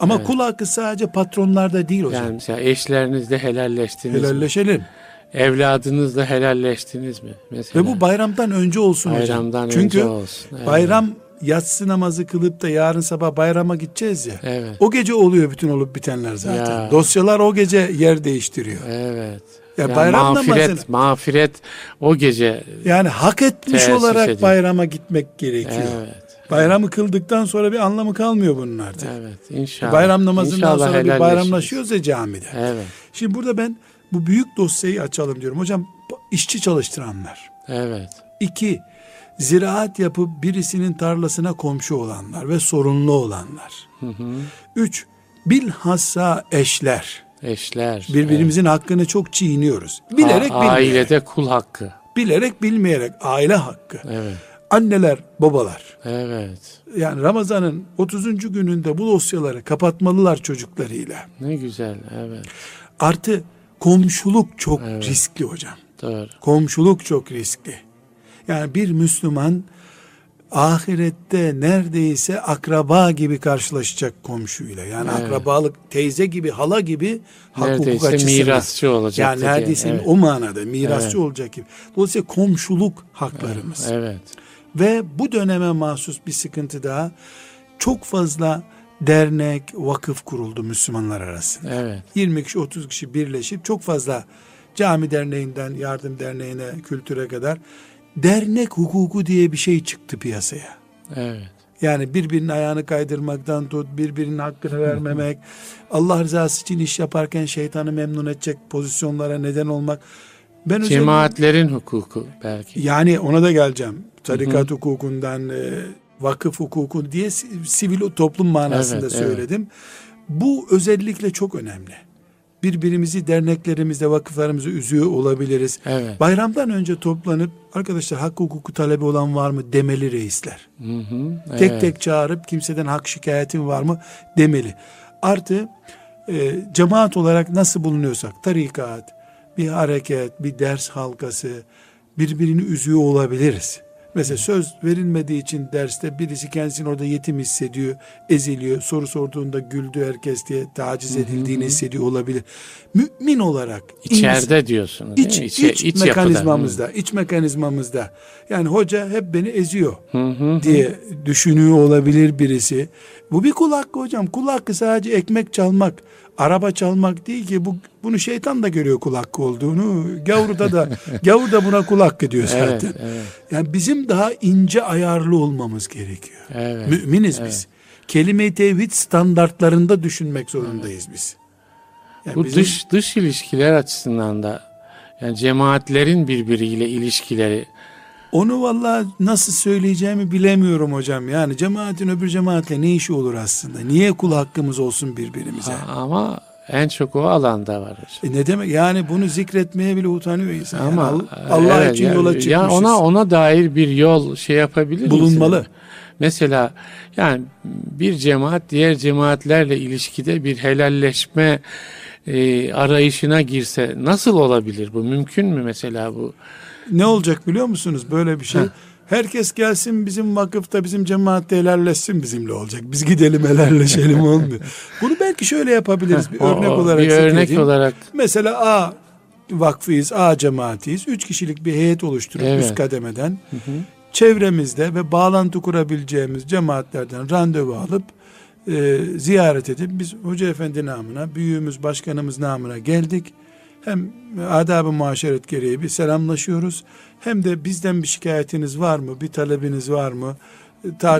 Ama evet. kul hakkı sadece patronlarda değil hocam. Yani mesela eşlerinizle helalleştiniz Helalleşelim. mi? Evladınızla helalleştiniz mi? Mesela. Ve bu bayramdan önce olsun bayramdan hocam. Çünkü önce olsun. Evet. bayram yatsı namazı kılıp da yarın sabah bayrama gideceğiz ya. Evet. O gece oluyor bütün olup bitenler zaten. Ya. Dosyalar o gece yer değiştiriyor. Evet. Ya yani bayram mağfiret, namazını, mağfiret o gece yani hak etmiş olarak ediyor. bayrama gitmek gerekiyor. Evet. Bayramı kıldıktan sonra bir anlamı kalmıyor bunun artık. Evet inşallah. Bayram namazından inşallah sonra bir bayramlaşıyoruz ya camide. Evet. Şimdi burada ben bu büyük dosyayı açalım diyorum. Hocam işçi çalıştıranlar. Evet. İki, ziraat yapıp birisinin tarlasına komşu olanlar ve sorunlu olanlar. Hı hı. Üç, bilhassa eşler. Eşler. Birbirimizin evet. hakkını çok çiğniyoruz. Bilerek A- bilmeyerek. Ailede kul hakkı. Bilerek bilmeyerek aile hakkı. Evet. Anneler, babalar. Evet. Yani Ramazan'ın 30. gününde bu dosyaları kapatmalılar çocuklarıyla. Ne güzel, evet. Artı komşuluk çok evet. riskli hocam. Doğru. Komşuluk çok riskli. Yani bir Müslüman ahirette neredeyse akraba gibi karşılaşacak komşuyla. Yani evet. akrabalık teyze gibi, hala gibi hak neredeyse hukuk açısından. mirasçı olacak. Yani neredeyse evet. o manada mirasçı evet. olacak gibi. Dolayısıyla komşuluk haklarımız. Evet. Ve bu döneme mahsus bir sıkıntı daha çok fazla dernek, vakıf kuruldu Müslümanlar arasında. Evet. 20 kişi, 30 kişi birleşip çok fazla cami derneğinden, yardım derneğine, kültüre kadar dernek hukuku diye bir şey çıktı piyasaya. Evet. Yani birbirinin ayağını kaydırmaktan tut, birbirinin hakkını vermemek, Allah rızası için iş yaparken şeytanı memnun edecek pozisyonlara neden olmak. Ben Cemaatlerin hukuku belki. Yani ona da geleceğim. Tarikat hı hı. hukukundan, e, vakıf hukuku diye sivil toplum manasında evet, söyledim. Evet. Bu özellikle çok önemli. Birbirimizi derneklerimizde, vakıflarımızı üzüyor olabiliriz. Evet. Bayramdan önce toplanıp arkadaşlar hak hukuku talebi olan var mı demeli reisler. Hı hı, evet. Tek tek çağırıp kimseden hak şikayetin var mı demeli. Artı e, cemaat olarak nasıl bulunuyorsak tarikat, bir hareket, bir ders halkası birbirini üzüyor olabiliriz. Mesela söz verilmediği için derste birisi kendisini orada yetim hissediyor, eziliyor. Soru sorduğunda güldü herkes diye taciz edildiğini hissediyor olabilir. Mümin olarak içeride ins- diyorsunuz. Iç, iç, iç, iç mekanizmamızda, yapıda. iç mekanizmamızda. Yani hoca hep beni eziyor diye düşünüyor olabilir birisi. Bu bir kul hakkı hocam. Kul hakkı sadece ekmek çalmak, araba çalmak değil ki bu bunu şeytan da görüyor kul hakkı olduğunu. Gavurda da gavur da buna kul hakkı diyor zaten. Evet, evet. Yani bizim daha ince ayarlı olmamız gerekiyor. Evet, Müminiz evet. biz. Kelime-i tevhid standartlarında düşünmek zorundayız evet. biz. Yani bu bizim... dış dış ilişkiler açısından da yani cemaatlerin birbiriyle ilişkileri onu valla nasıl söyleyeceğimi bilemiyorum hocam. Yani cemaatin öbür cemaatle ne işi olur aslında? Niye kul hakkımız olsun birbirimize? Ha, ama en çok o alanda var hocam. E ne demek? Yani bunu zikretmeye bile utanıyor insan. Ama yani Allah evet, için yani, yola çıkmışız. Yani ona ona dair bir yol şey yapabilir Bulunmalı. Misin? Mesela yani bir cemaat diğer cemaatlerle ilişkide bir helalleşme e, arayışına girse nasıl olabilir bu? Mümkün mü mesela bu? Ne olacak biliyor musunuz böyle bir şey? Herkes gelsin bizim vakıfta bizim cemaatte helalleşsin bizimle olacak. Biz gidelim helalleşelim olmuyor. Bunu belki şöyle yapabiliriz bir örnek olarak. Bir örnek olarak. Mesela A vakfıyız, A cemaatiyiz. Üç kişilik bir heyet oluşturup evet. üst kademeden. Hı hı. Çevremizde ve bağlantı kurabileceğimiz cemaatlerden randevu alıp e, ziyaret edip biz Hoca Efendi namına, büyüğümüz, başkanımız namına geldik hem adab-ı muaşeret gereği bir selamlaşıyoruz. Hem de bizden bir şikayetiniz var mı? Bir talebiniz var mı?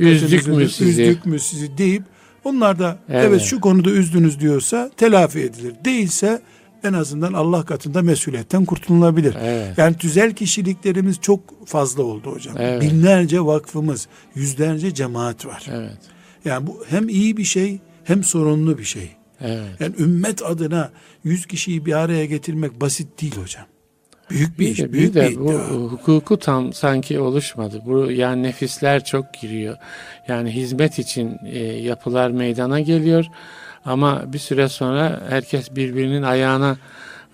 Üzdük mü sizi? Üzdük mü sizi deyip onlar da evet. evet şu konuda üzdünüz diyorsa telafi edilir. Değilse en azından Allah katında mesuliyetten kurtulunabilir. Evet. Yani tüzel kişiliklerimiz çok fazla oldu hocam. Evet. Binlerce vakfımız, yüzlerce cemaat var. Evet. Yani bu hem iyi bir şey hem sorunlu bir şey. Evet. Yani ümmet adına yüz kişiyi bir araya getirmek basit değil hocam. Büyük bir, bir iş, de, büyük bir, de, bir bu hukuku tam sanki oluşmadı. Bu yani nefisler çok giriyor. Yani hizmet için e, yapılar meydana geliyor ama bir süre sonra herkes birbirinin ayağına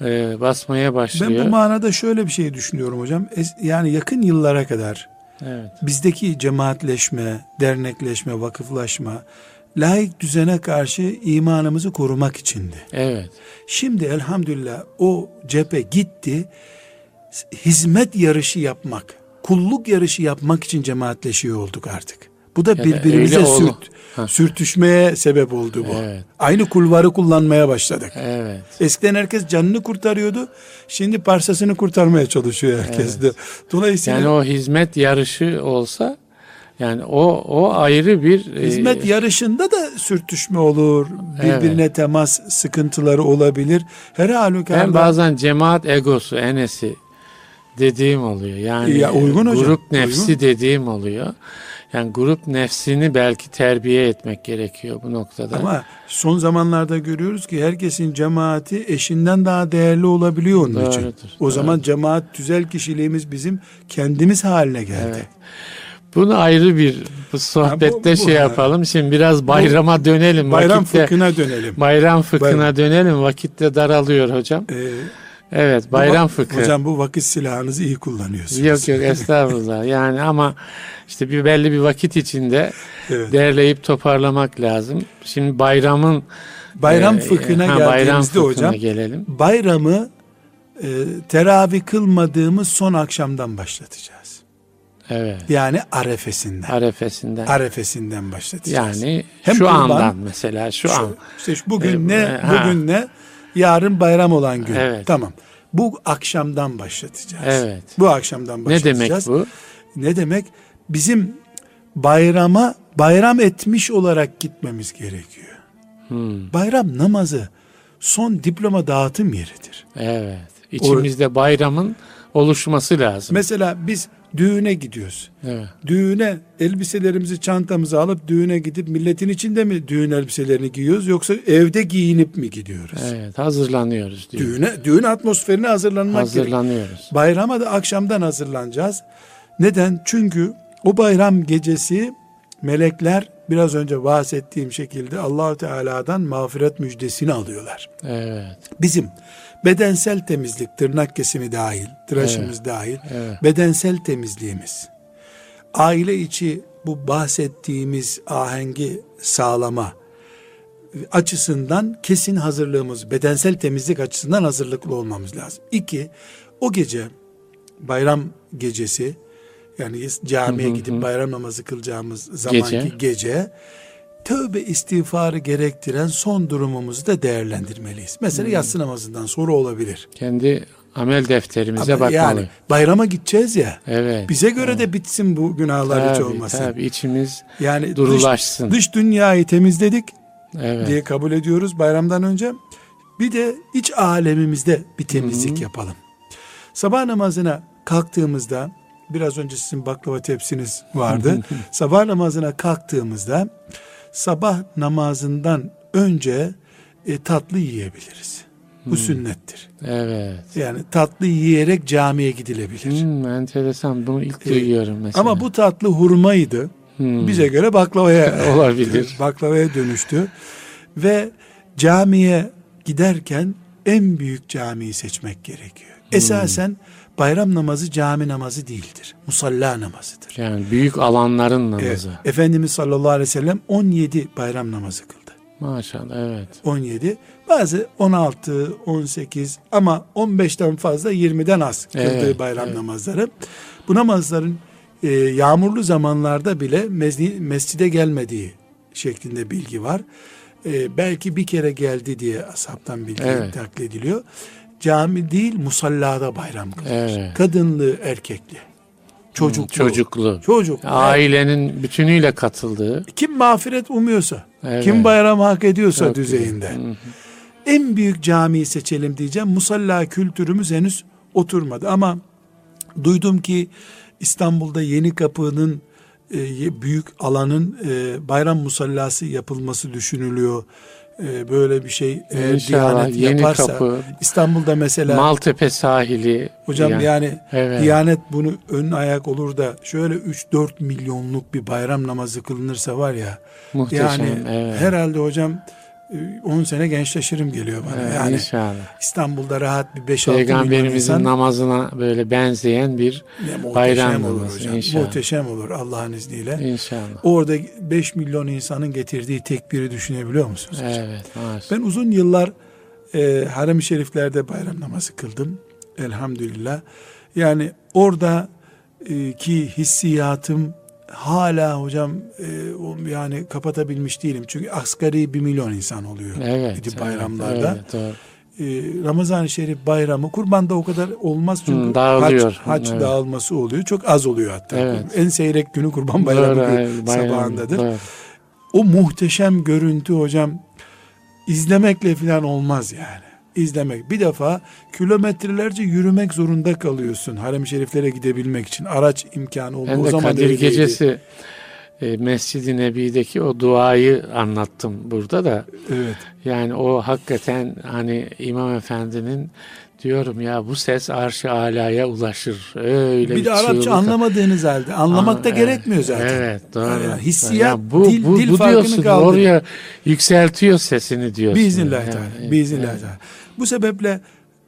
e, basmaya başlıyor. Ben bu manada şöyle bir şey düşünüyorum hocam. Es, yani yakın yıllara kadar evet. bizdeki cemaatleşme, dernekleşme, vakıflaşma layık düzene karşı imanımızı korumak içindi. Evet. Şimdi elhamdülillah o cephe gitti. Hizmet yarışı yapmak, kulluk yarışı yapmak için cemaatleşiyor olduk artık. Bu da birbirimize sürt, sürtüşmeye sebep oldu bu. Evet. Aynı kulvarı kullanmaya başladık. Evet. Eskiden herkes canını kurtarıyordu. Şimdi parsasını kurtarmaya çalışıyor herkes de. Dolayısıyla yani o hizmet yarışı olsa yani o o ayrı bir e, hizmet e, yarışında da sürtüşme olur. Birbirine evet. temas sıkıntıları olabilir. Her halükarda Ben bazen cemaat egosu enesi dediğim oluyor. Yani ya, uygun hocam. grup nefsi uygun. dediğim oluyor. Yani grup nefsini belki terbiye etmek gerekiyor bu noktada. Ama son zamanlarda görüyoruz ki herkesin cemaati eşinden daha değerli olabiliyor onun doğrudur, için. O doğrudur. zaman cemaat tüzel kişiliğimiz bizim kendimiz haline geldi. Evet. Bunu ayrı bir sohbette ha, bu, bu, şey yapalım. Şimdi biraz bayrama bu, dönelim. Bayram vakitte, fıkhına dönelim. Bayram fıkhına bayram. dönelim. Vakitte daralıyor hocam. Ee, evet bayram bu, fıkhı. Hocam bu vakit silahınızı iyi kullanıyorsunuz. Yok yok estağfurullah. yani ama işte bir belli bir vakit içinde evet. derleyip toparlamak lazım. Şimdi bayramın bayram e, fıkhına ha, geldiğimizde bayram hocam gelelim. bayramı e, teravih kılmadığımız son akşamdan başlatacağız. Evet. Yani arefesinden. Arefesinden. Arefesinden başlatacağız. Yani Hem şu kurban, andan mesela şu, şu an. İşte bugün ee, ne ha. bugün ne yarın bayram olan gün. Evet. Tamam. Bu akşamdan başlatacağız. Evet. Bu akşamdan başlatacağız. Ne demek bu? Ne demek? Bizim bayrama bayram etmiş olarak gitmemiz gerekiyor. Hmm. Bayram namazı son diploma dağıtım yeridir. Evet. İçimizde o, bayramın oluşması lazım. Mesela biz düğüne gidiyoruz. Evet. Düğüne elbiselerimizi çantamızı alıp düğüne gidip milletin içinde mi düğün elbiselerini giyiyoruz yoksa evde giyinip mi gidiyoruz? Evet hazırlanıyoruz. Diyor. Düğüne, düğün atmosferine hazırlanmak Hazırlanıyoruz. Gerek. Bayrama da akşamdan hazırlanacağız. Neden? Çünkü o bayram gecesi melekler biraz önce bahsettiğim şekilde Allahu Teala'dan mağfiret müjdesini alıyorlar. Evet. Bizim bedensel temizlik, tırnak kesimi dahil, tıraşımız evet. dahil, evet. bedensel temizliğimiz, aile içi bu bahsettiğimiz ahengi sağlama açısından kesin hazırlığımız, bedensel temizlik açısından hazırlıklı olmamız lazım. İki, o gece bayram gecesi yani camiye gidip bayram namazı kılacağımız zamanki gece, gece tövbe istiğfarı gerektiren son durumumuzu da değerlendirmeliyiz. Mesela hmm. yatsı namazından sonra olabilir. Kendi amel defterimize Ama bakmalı. Yani bayrama gideceğiz ya. Evet. Bize göre evet. de bitsin bu günahlar tabii, hiç olmasın. Tabii içimiz yani durulaşsın. Dış, dış dünyayı temizledik evet. diye kabul ediyoruz bayramdan önce. Bir de iç alemimizde bir temizlik Hı-hı. yapalım. Sabah namazına kalktığımızda biraz önce sizin baklava tepsiniz vardı. sabah namazına kalktığımızda sabah namazından önce e, tatlı yiyebiliriz. Bu hmm. sünnettir. Evet. Yani tatlı yiyerek camiye gidilebilir. Hmm, enteresan. Bunu ilk ee, duyuyorum mesela. Ama bu tatlı hurmaydı. Hmm. Bize göre baklavaya olabilir. baklavaya dönüştü. Ve camiye giderken en büyük camiyi seçmek gerekiyor. Hmm. Esasen bayram namazı cami namazı değildir. Musalla namazıdır. Yani büyük alanların namazı. Evet. Efendimiz sallallahu aleyhi ve sellem 17 bayram namazı kıldı. Maşallah evet. 17. Bazı 16, 18 ama 15'ten fazla 20'den az kıldığı evet, bayram evet. namazları. Bu namazların e, yağmurlu zamanlarda bile mescide gelmediği şeklinde bilgi var. E, belki bir kere geldi diye ashabtan bilgi evet. naklediliyor cami değil musallada bayram kılır. Evet. Kadınlı, erkekli. Çocuklu. Çocuklu. Çocuklu. Ailenin evet. bütünüyle katıldığı. Kim mağfiret umuyorsa, evet. kim bayram hak ediyorsa Çok düzeyinde. en büyük camiyi seçelim diyeceğim. Musalla kültürümüz henüz oturmadı ama duydum ki İstanbul'da Yeni Kapı'nın e, büyük alanın e, bayram musallası yapılması düşünülüyor. E, böyle bir şey İnşallah, Diyanet yeni yaparsa kapı, İstanbul'da mesela Maltepe sahili hocam yani, yani evet. Diyanet bunu ön ayak olur da şöyle 3-4 milyonluk bir bayram namazı kılınırsa var ya Muhteşem, yani evet. herhalde hocam 10 sene gençleşirim geliyor bana. Evet, yani inşallah. İstanbul'da rahat bir 5-6 Peygamberimizin insan, namazına böyle benzeyen bir bayram olur hocam. İnşallah. Muhteşem olur Allah'ın izniyle. İnşallah. Orada 5 milyon insanın getirdiği tekbiri düşünebiliyor musunuz? Evet. Maşallah. Ben uzun yıllar e, harem-i şeriflerde bayram namazı kıldım. Elhamdülillah. Yani orada e, ki hissiyatım hala hocam e, yani kapatabilmiş değilim. Çünkü asgari bir milyon insan oluyor. Evet. bayramlarda. Evet, evet, e, Ramazan-ı Şerif bayramı kurbanda o kadar olmaz çünkü Hı, dağılıyor. hac, hac evet. dağılması oluyor. Çok az oluyor hatta. Evet. En seyrek günü kurban bayramı Doğru, bayram, sabahındadır. Doğru. O muhteşem görüntü hocam izlemekle falan olmaz yani izlemek. Bir defa kilometrelerce yürümek zorunda kalıyorsun harem-i şeriflere gidebilmek için. Araç imkanı oldu. Ben de o zaman Kadir Gecesi e, Mescid-i Nebi'deki o duayı anlattım burada da. Evet. Yani o hakikaten hani İmam Efendi'nin diyorum ya bu ses arş-ı alaya ulaşır. Öyle bir, bir de Arapça çığlık. anlamadığınız halde. Anlamak Aa, da evet, gerekmiyor zaten. Evet doğru. Yani hissiyat, yani bu, dil, bu, dil bu farkını diyorsun, kaldırır. Oraya yükseltiyor sesini diyorsun. Biiznillah yani. Teala. Biiznillah evet. Teala. Bu sebeple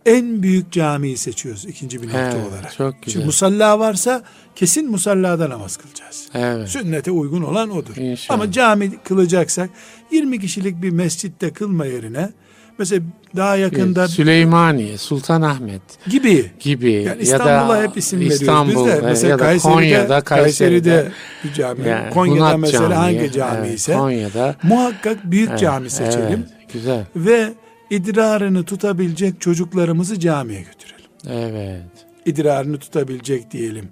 en büyük camiyi seçiyoruz ikinci bir nokta He, olarak. Çok güzel. Çünkü musalla varsa kesin musallada namaz kılacağız. Evet. Sünnete uygun olan odur. İnşallah. Ama cami kılacaksak 20 kişilik bir mescitte kılma yerine mesela daha yakında Süleymaniye, Sultanahmet gibi gibi yani İstanbul'a hep isim İstanbul, veriyoruz biz de. Mesela ya da Kayseri'de, Konya'da, Kayseri'de, Kayseri'de bir cami. Yani, Konya'da mesela cami, hangi cami evet, ise Konya'da muhakkak büyük evet, cami seçelim. Evet, güzel. Ve idrarını tutabilecek çocuklarımızı camiye götürelim. Evet. İdrarını tutabilecek diyelim.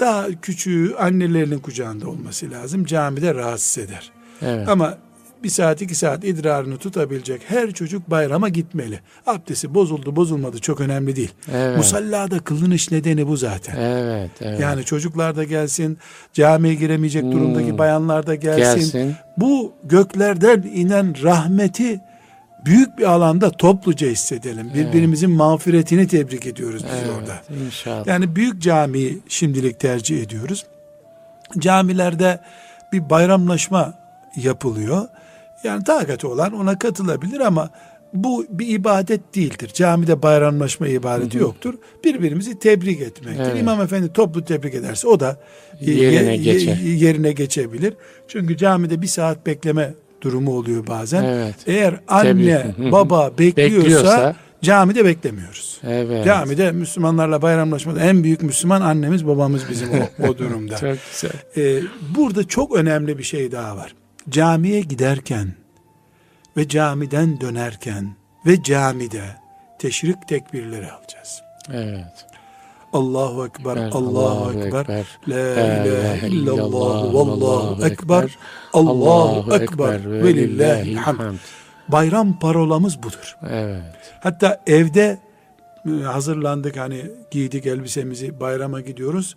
Daha küçüğü annelerinin kucağında olması lazım. Camide rahatsız eder. Evet. Ama bir saat iki saat idrarını tutabilecek her çocuk bayrama gitmeli. Abdesti bozuldu bozulmadı çok önemli değil. Evet. Musallada kılınış nedeni bu zaten. Evet, evet. Yani çocuklar da gelsin, camiye giremeyecek hmm. durumdaki bayanlar da gelsin. gelsin. Bu göklerden inen rahmeti büyük bir alanda topluca hissedelim. Birbirimizin evet. mağfiretini tebrik ediyoruz biz evet, orada. İnşallah. Yani büyük camiyi şimdilik tercih ediyoruz. Camilerde bir bayramlaşma yapılıyor. Yani takati olan ona katılabilir ama bu bir ibadet değildir. Camide bayramlaşma ibadeti hı hı. yoktur. Birbirimizi tebrik etmektir. Evet. İmam Efendi toplu tebrik ederse o da yerine, geçer. yerine geçebilir. Çünkü camide bir saat bekleme durumu oluyor bazen. Evet. Eğer anne baba bekliyorsa, bekliyorsa camide beklemiyoruz. Evet. Camide Müslümanlarla bayramlaşmada en büyük Müslüman annemiz babamız bizim o, o durumda. çok güzel. Ee, burada çok önemli bir şey daha var. Camiye giderken ve camiden dönerken ve camide teşrik tekbirleri alacağız. Evet. Allahu Ekber, Allahu Ekber, La ilahe illallah, Vallahu Ekber, Allahu Ekber ve lillahi hamd. Bayram parolamız budur. Evet. Hatta evde e, hazırlandık hani giydik elbisemizi bayrama gidiyoruz.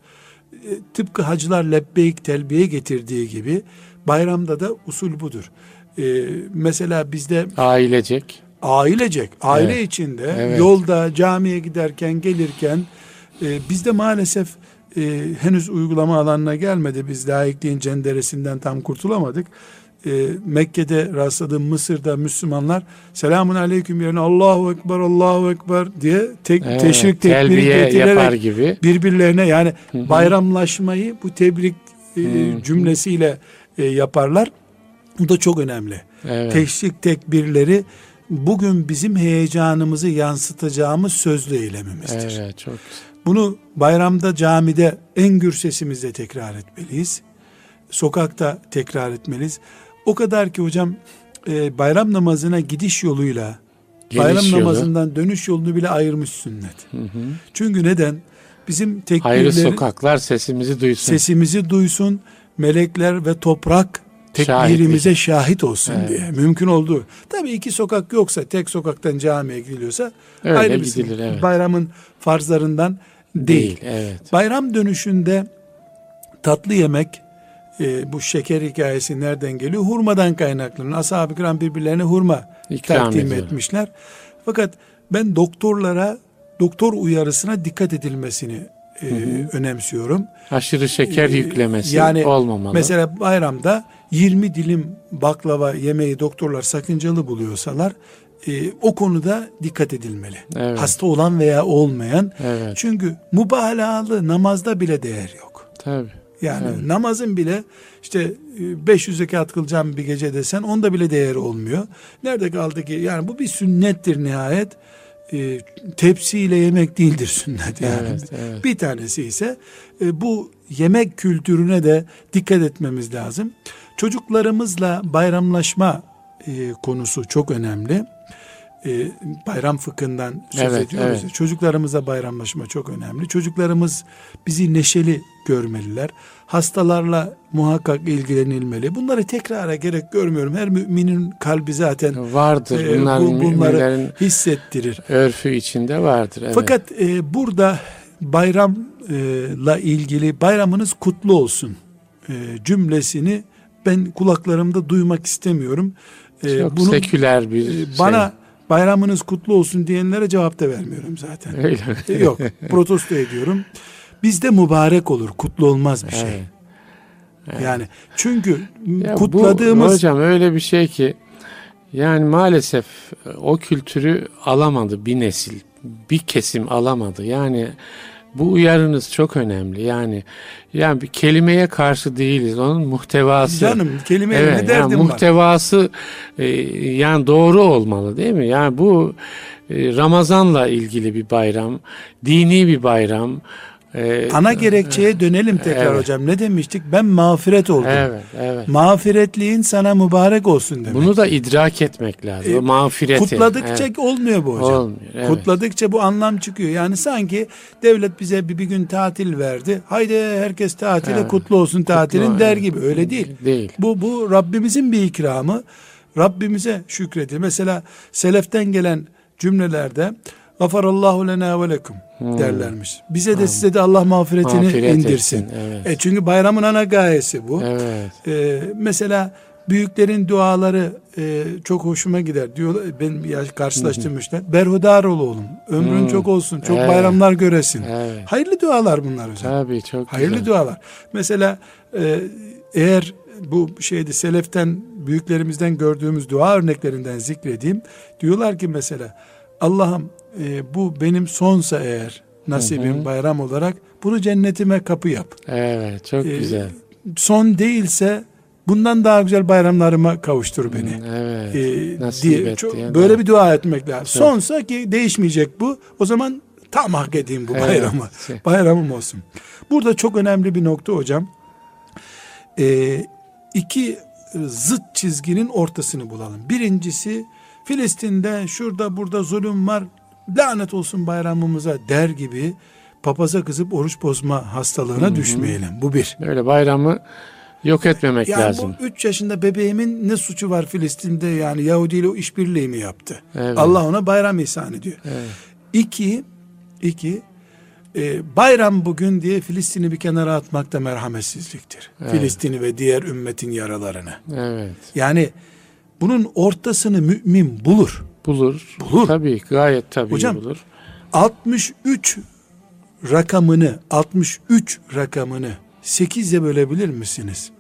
E, tıpkı hacılar lebbeyk telbiye getirdiği gibi bayramda da usul budur. Ee, mesela bizde ailecek ailecek aile evet. içinde evet. yolda camiye giderken gelirken e, bizde maalesef e, henüz uygulama alanına gelmedi. Biz laikliğin cenderesinden tam kurtulamadık. E, Mekke'de rastladığım Mısır'da Müslümanlar selamun aleyküm yerine Allahu Ekber Allahu Ekber diye tek, evet, teşvik tekbiri getirerek gibi. birbirlerine yani Hı-hı. bayramlaşmayı bu tebrik e, cümlesiyle e, yaparlar. Bu da çok önemli. Evet. Teşvik tekbirleri bugün bizim heyecanımızı yansıtacağımız sözlü eylemimizdir. Evet çok güzel. Bunu bayramda camide en gür sesimizle tekrar etmeliyiz. Sokakta tekrar etmeliyiz. O kadar ki hocam e, bayram namazına gidiş yoluyla Geliş bayram yolu. namazından dönüş yolunu bile ayırmış sünnet. Hı hı. Çünkü neden? Bizim tekbirleri... Hayırlı sokaklar sesimizi duysun. Sesimizi duysun. Melekler ve toprak tekbirimize şahit, şahit olsun evet. diye. Mümkün olduğu. Tabii iki sokak yoksa tek sokaktan camiye gidiliyorsa Öyle ayrı bir gidilir, evet. bayramın farzlarından değil. değil evet. Bayram dönüşünde tatlı yemek e, bu şeker hikayesi nereden geliyor? Hurmadan kaynaklanıyor. Ashab-ı kiram birbirlerine hurma İkram takdim ediyor. etmişler. Fakat ben doktorlara doktor uyarısına dikkat edilmesini e, önemsiyorum. Aşırı şeker e, yüklemesi yani, olmamalı. Mesela bayramda 20 dilim baklava yemeği doktorlar sakıncalı buluyorsalar e, o konuda dikkat edilmeli. Evet. Hasta olan veya olmayan. Evet. Çünkü mubalalı namazda bile değer yok. Tabii. Yani evet. namazın bile işte 500 e, zekat kılacağım bir gece desen onda bile değeri olmuyor. Nerede kaldı ki? Yani bu bir sünnettir nihayet. E, tepsiyle yemek değildir sünnet yani. Evet, evet. Bir tanesi ise e, bu yemek kültürüne de dikkat etmemiz lazım. Çocuklarımızla bayramlaşma e, konusu çok önemli e, bayram fıkhından söz evet, ediyoruz. Evet. Çocuklarımıza bayramlaşma çok önemli. Çocuklarımız bizi neşeli görmeliler. Hastalarla muhakkak ilgilenilmeli. Bunları tekrara gerek görmüyorum. Her müminin kalbi zaten vardır. E, Bunlar bu, bunları hissettirir. Örfü içinde vardır. Evet. Fakat e, burada bayramla ilgili bayramınız kutlu olsun e, cümlesini ben kulaklarımda duymak istemiyorum. E, Çok bunu, seküler bir e, bana şey bayramınız kutlu olsun diyenlere cevap da vermiyorum zaten. Öyle? Yok protesto ediyorum. Bizde mübarek olur kutlu olmaz bir şey. Evet. Evet. Yani çünkü ya kutladığımız... Bu, hocam öyle bir şey ki yani maalesef o kültürü alamadı bir nesil bir kesim alamadı. Yani bu uyarınız çok önemli. Yani yani bir kelimeye karşı değiliz. Onun muhtevası. Canım kelimeye evet, ne derdim yani muhtevası e, yani doğru olmalı değil mi? Yani bu e, Ramazan'la ilgili bir bayram, dini bir bayram. Ee, Ana gerekçeye dönelim tekrar evet. hocam. Ne demiştik? Ben mağfiret oldum. Evet, evet. Mağfiretliğin sana mübarek olsun demek. Bunu da idrak etmek lazım. Ee, mağfireti. Kutladıkça evet. olmuyor bu hocam. Olmuyor. Evet. Kutladıkça bu anlam çıkıyor. Yani sanki devlet bize bir, bir gün tatil verdi. Haydi herkes tatile evet. kutlu olsun tatilin kutlu, der gibi. Öyle değil. Değil. Bu bu Rabbimizin bir ikramı. Rabbimize şükredir. Mesela seleften gelen cümlelerde Gafarallahu lena ve lekum hmm. derlermiş. Bize de size de Allah mağfiretini Mağfiret indirsin. Etsin, evet. e çünkü bayramın ana gayesi bu. Evet. E, mesela büyüklerin duaları e, çok hoşuma gider. Diyor ben bir karşılaştırmışlar. Berhudar ol oğlum. Ömrün hmm. çok olsun. Çok evet. bayramlar göresin. Evet. Hayırlı dualar bunlar hocam. Tabii çok Hayırlı güzel. dualar. Mesela e, eğer bu şeydi seleften büyüklerimizden gördüğümüz dua örneklerinden zikredeyim. Diyorlar ki mesela Allah'ım e, bu benim sonsa eğer nasibim hı hı. bayram olarak bunu cennetime kapı yap. Evet çok e, güzel. Son değilse bundan daha güzel bayramlarıma kavuştur beni. Evet. E, diye, çok, böyle da. bir dua etmek lazım. Çok. Sonsa ki değişmeyecek bu. O zaman tam hak edeyim bu bayramı. Evet. Şey. Bayramım olsun. Burada çok önemli bir nokta hocam. Ee, iki zıt çizginin ortasını bulalım. Birincisi Filistin'de şurada burada zulüm var lanet olsun bayramımıza der gibi papaza kızıp oruç bozma hastalığına Hı-hı. düşmeyelim. Bu bir. Böyle bayramı yok etmemek yani lazım. Bu 3 yaşında bebeğimin ne suçu var Filistin'de yani Yahudi ile işbirliği mi yaptı? Evet. Allah ona bayram ihsan ediyor. Evet. İki, iki e, bayram bugün diye Filistin'i bir kenara atmak da merhametsizliktir. Evet. Filistin'i ve diğer ümmetin yaralarını. Evet. Yani bunun ortasını mümin bulur. Bulur. Bulur. Tabii gayet tabii Hocam, bulur. 63 rakamını 63 rakamını 8'e bölebilir misiniz?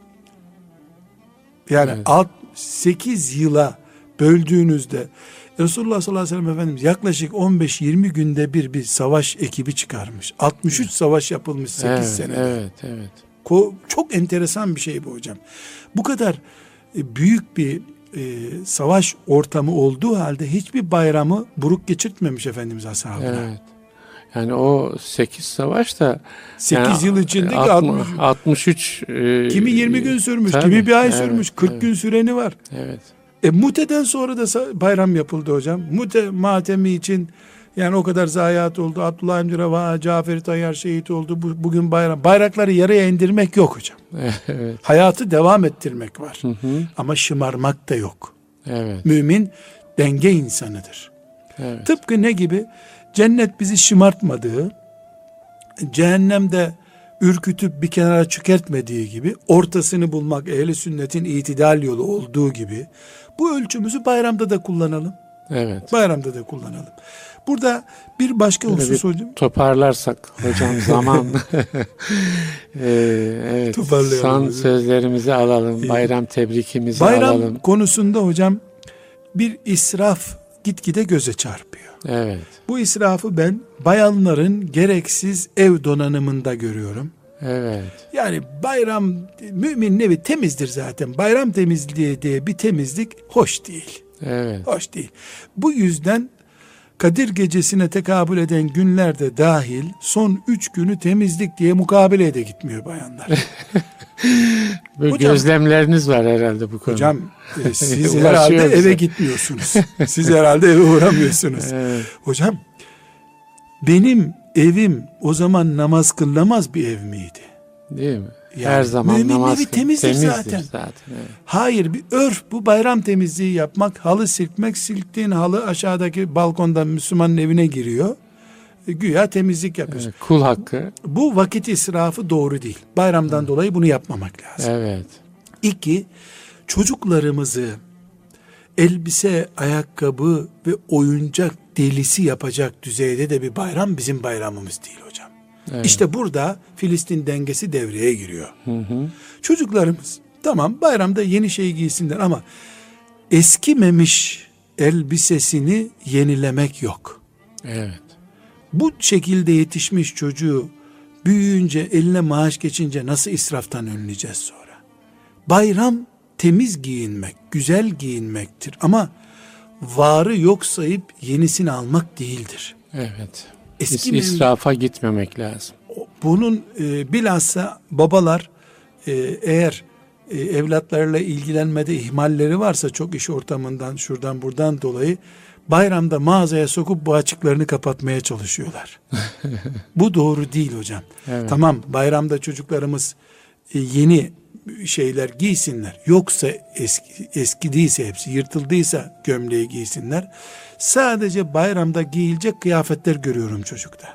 Yani evet. alt, 8 yıla böldüğünüzde Resulullah sallallahu aleyhi ve sellem Efendimiz yaklaşık 15-20 günde bir bir savaş ekibi çıkarmış. 63 evet. savaş yapılmış 8 evet, senede. Evet, evet. Ko çok enteresan bir şey bu hocam. Bu kadar e, büyük bir e, savaş ortamı olduğu halde hiçbir bayramı buruk geçirtmemiş Efendimiz ashabına. Evet. Yani o 8 savaş da 8 yani, yıl içinde 60, 63 e, kimi 20 gün sürmüş, tabii, kimi bir ay evet, sürmüş, 40 evet. gün süreni var. Evet. E Mute'den sonra da bayram yapıldı hocam. Mute matemi için Yani o kadar zayiat oldu. Abdullah Emre Rava, Cafer Tayyar şehit oldu. Bu, bugün bayram. Bayrakları yarıya indirmek yok hocam. evet. Hayatı devam ettirmek var. Hı hı. Ama şımarmak da yok. Evet. Mümin denge insanıdır. Evet. Tıpkı ne gibi? Cennet bizi şımartmadığı, cehennemde ürkütüp bir kenara çökertmediği gibi ortasını bulmak ehli sünnetin itidal yolu olduğu gibi bu ölçümüzü bayramda da kullanalım. Evet. Bayramda da kullanalım. Burada bir başka Böyle husus hocam. Toparlarsak hocam zaman. ee, evet. Son hocam. sözlerimizi alalım. Bayram tebrikimizi Bayram alalım. Bayram konusunda hocam bir israf gitgide göze çarpıyor. Evet. Bu israfı ben bayanların gereksiz ev donanımında görüyorum. Evet. Yani bayram mümin evi temizdir zaten. Bayram temizliği diye bir temizlik hoş değil. Evet. Hoş değil. Bu yüzden Kadir gecesine tekabül eden günlerde dahil son üç günü temizlik diye mukabeleye de gitmiyor bayanlar. Böyle hocam, gözlemleriniz var herhalde bu konuda. Hocam e, siz herhalde eve gitmiyorsunuz. siz herhalde eve uğramıyorsunuz. Evet. Hocam benim evim o zaman namaz kılınamaz bir ev miydi? Değil mi? Yani, Her zaman mümin namaz evi temizdir, temizdir zaten. zaten evet. Hayır bir örf bu bayram temizliği yapmak, halı silkmek, silktiğin halı aşağıdaki balkonda Müslümanın evine giriyor. E, güya temizlik yapıyorsun. Evet, kul hakkı. Bu vakit israfı doğru değil. Bayramdan evet. dolayı bunu yapmamak lazım. Evet. İki, çocuklarımızı elbise, ayakkabı ve oyuncak delisi yapacak düzeyde de bir bayram bizim bayramımız değil. Evet. İşte burada Filistin dengesi devreye giriyor. Hı hı. Çocuklarımız tamam bayramda yeni şey giysinler ama eskimemiş elbisesini yenilemek yok. Evet. Bu şekilde yetişmiş çocuğu büyüyünce eline maaş geçince nasıl israftan önleyeceğiz sonra? Bayram temiz giyinmek, güzel giyinmektir ama varı yok sayıp yenisini almak değildir. Evet. Eski İs, israfa gitmemek lazım. Bunun e, bilhassa babalar e, eğer e, evlatlarıyla ilgilenmede ihmalleri varsa çok iş ortamından şuradan buradan dolayı bayramda mağazaya sokup bu açıklarını kapatmaya çalışıyorlar. bu doğru değil hocam. Evet. Tamam bayramda çocuklarımız e, yeni şeyler giysinler. Yoksa eski, eski değilse hepsi yırtıldıysa gömleği giysinler. Sadece bayramda giyilecek kıyafetler görüyorum çocukta.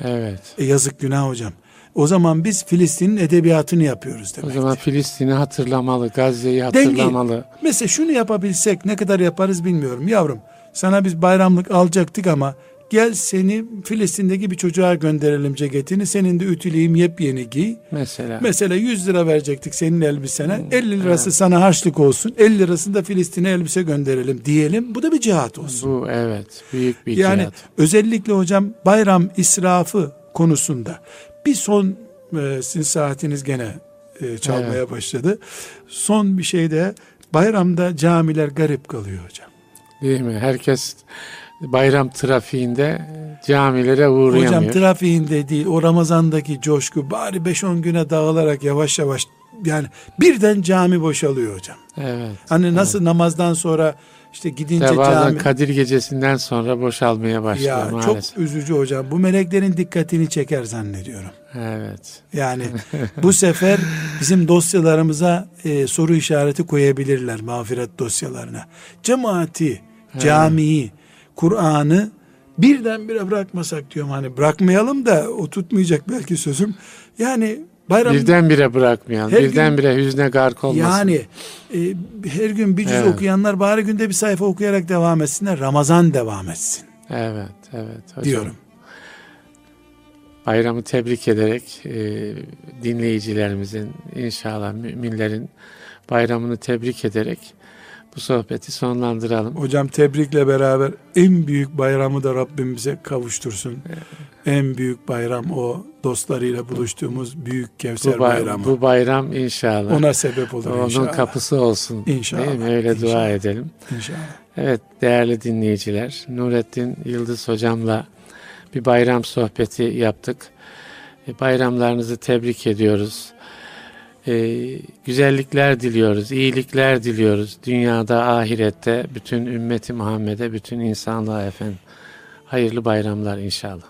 Evet. E yazık günah hocam. O zaman biz Filistin'in edebiyatını yapıyoruz demek. O zaman Filistin'i hatırlamalı, Gazze'yi hatırlamalı. Dengi. Mesela şunu yapabilsek ne kadar yaparız bilmiyorum. Yavrum sana biz bayramlık alacaktık ama Gel seni Filistin'deki bir çocuğa gönderelim ceketini. Senin de ütüleyim yepyeni giy. Mesela. Mesela 100 lira verecektik senin elbisene. Hmm, 50 lirası evet. sana harçlık olsun. 50 lirasını da Filistin'e elbise gönderelim diyelim. Bu da bir cihat olsun. Bu evet. Büyük bir yani, cihat. özellikle hocam bayram israfı konusunda bir son e, sizin saatiniz gene e, çalmaya evet. başladı. Son bir şey de bayramda camiler garip kalıyor hocam. Değil mi? Herkes bayram trafiğinde camilere uğrayamıyor. Hocam trafiğinde değil o Ramazan'daki coşku bari 5-10 güne dağılarak yavaş yavaş yani birden cami boşalıyor hocam. Evet. Hani nasıl evet. namazdan sonra işte gidince işte cami. Kadir gecesinden sonra boşalmaya başlıyor ya, maalesef. Çok üzücü hocam. Bu meleklerin dikkatini çeker zannediyorum. Evet. Yani bu sefer bizim dosyalarımıza e, soru işareti koyabilirler mağfiret dosyalarına. Cemaati, camiyi, Kur'an'ı birdenbire bırakmasak diyorum hani bırakmayalım da o tutmayacak belki sözüm. Yani bayram birdenbire bırakmayalım. Birdenbire hüzne gark olmasın. Yani e, her gün bir cüz evet. okuyanlar bari günde bir sayfa okuyarak devam etsinler. Ramazan devam etsin. Evet, evet hocam. Diyorum. Bayramı tebrik ederek e, dinleyicilerimizin inşallah müminlerin bayramını tebrik ederek bu sohbeti sonlandıralım. Hocam tebrikle beraber en büyük bayramı da Rabbim bize kavuştursun. Evet. En büyük bayram o dostlarıyla buluştuğumuz büyük Kevser bu bay- bayramı. Bu bayram inşallah. Ona sebep olur Onun inşallah. Onun kapısı olsun. İnşallah. Değil mi? Öyle inşallah. dua edelim. İnşallah. Evet değerli dinleyiciler Nurettin Yıldız hocamla bir bayram sohbeti yaptık. E, bayramlarınızı tebrik ediyoruz e, güzellikler diliyoruz, iyilikler diliyoruz. Dünyada, ahirette, bütün ümmeti Muhammed'e, bütün insanlığa efendim. Hayırlı bayramlar inşallah.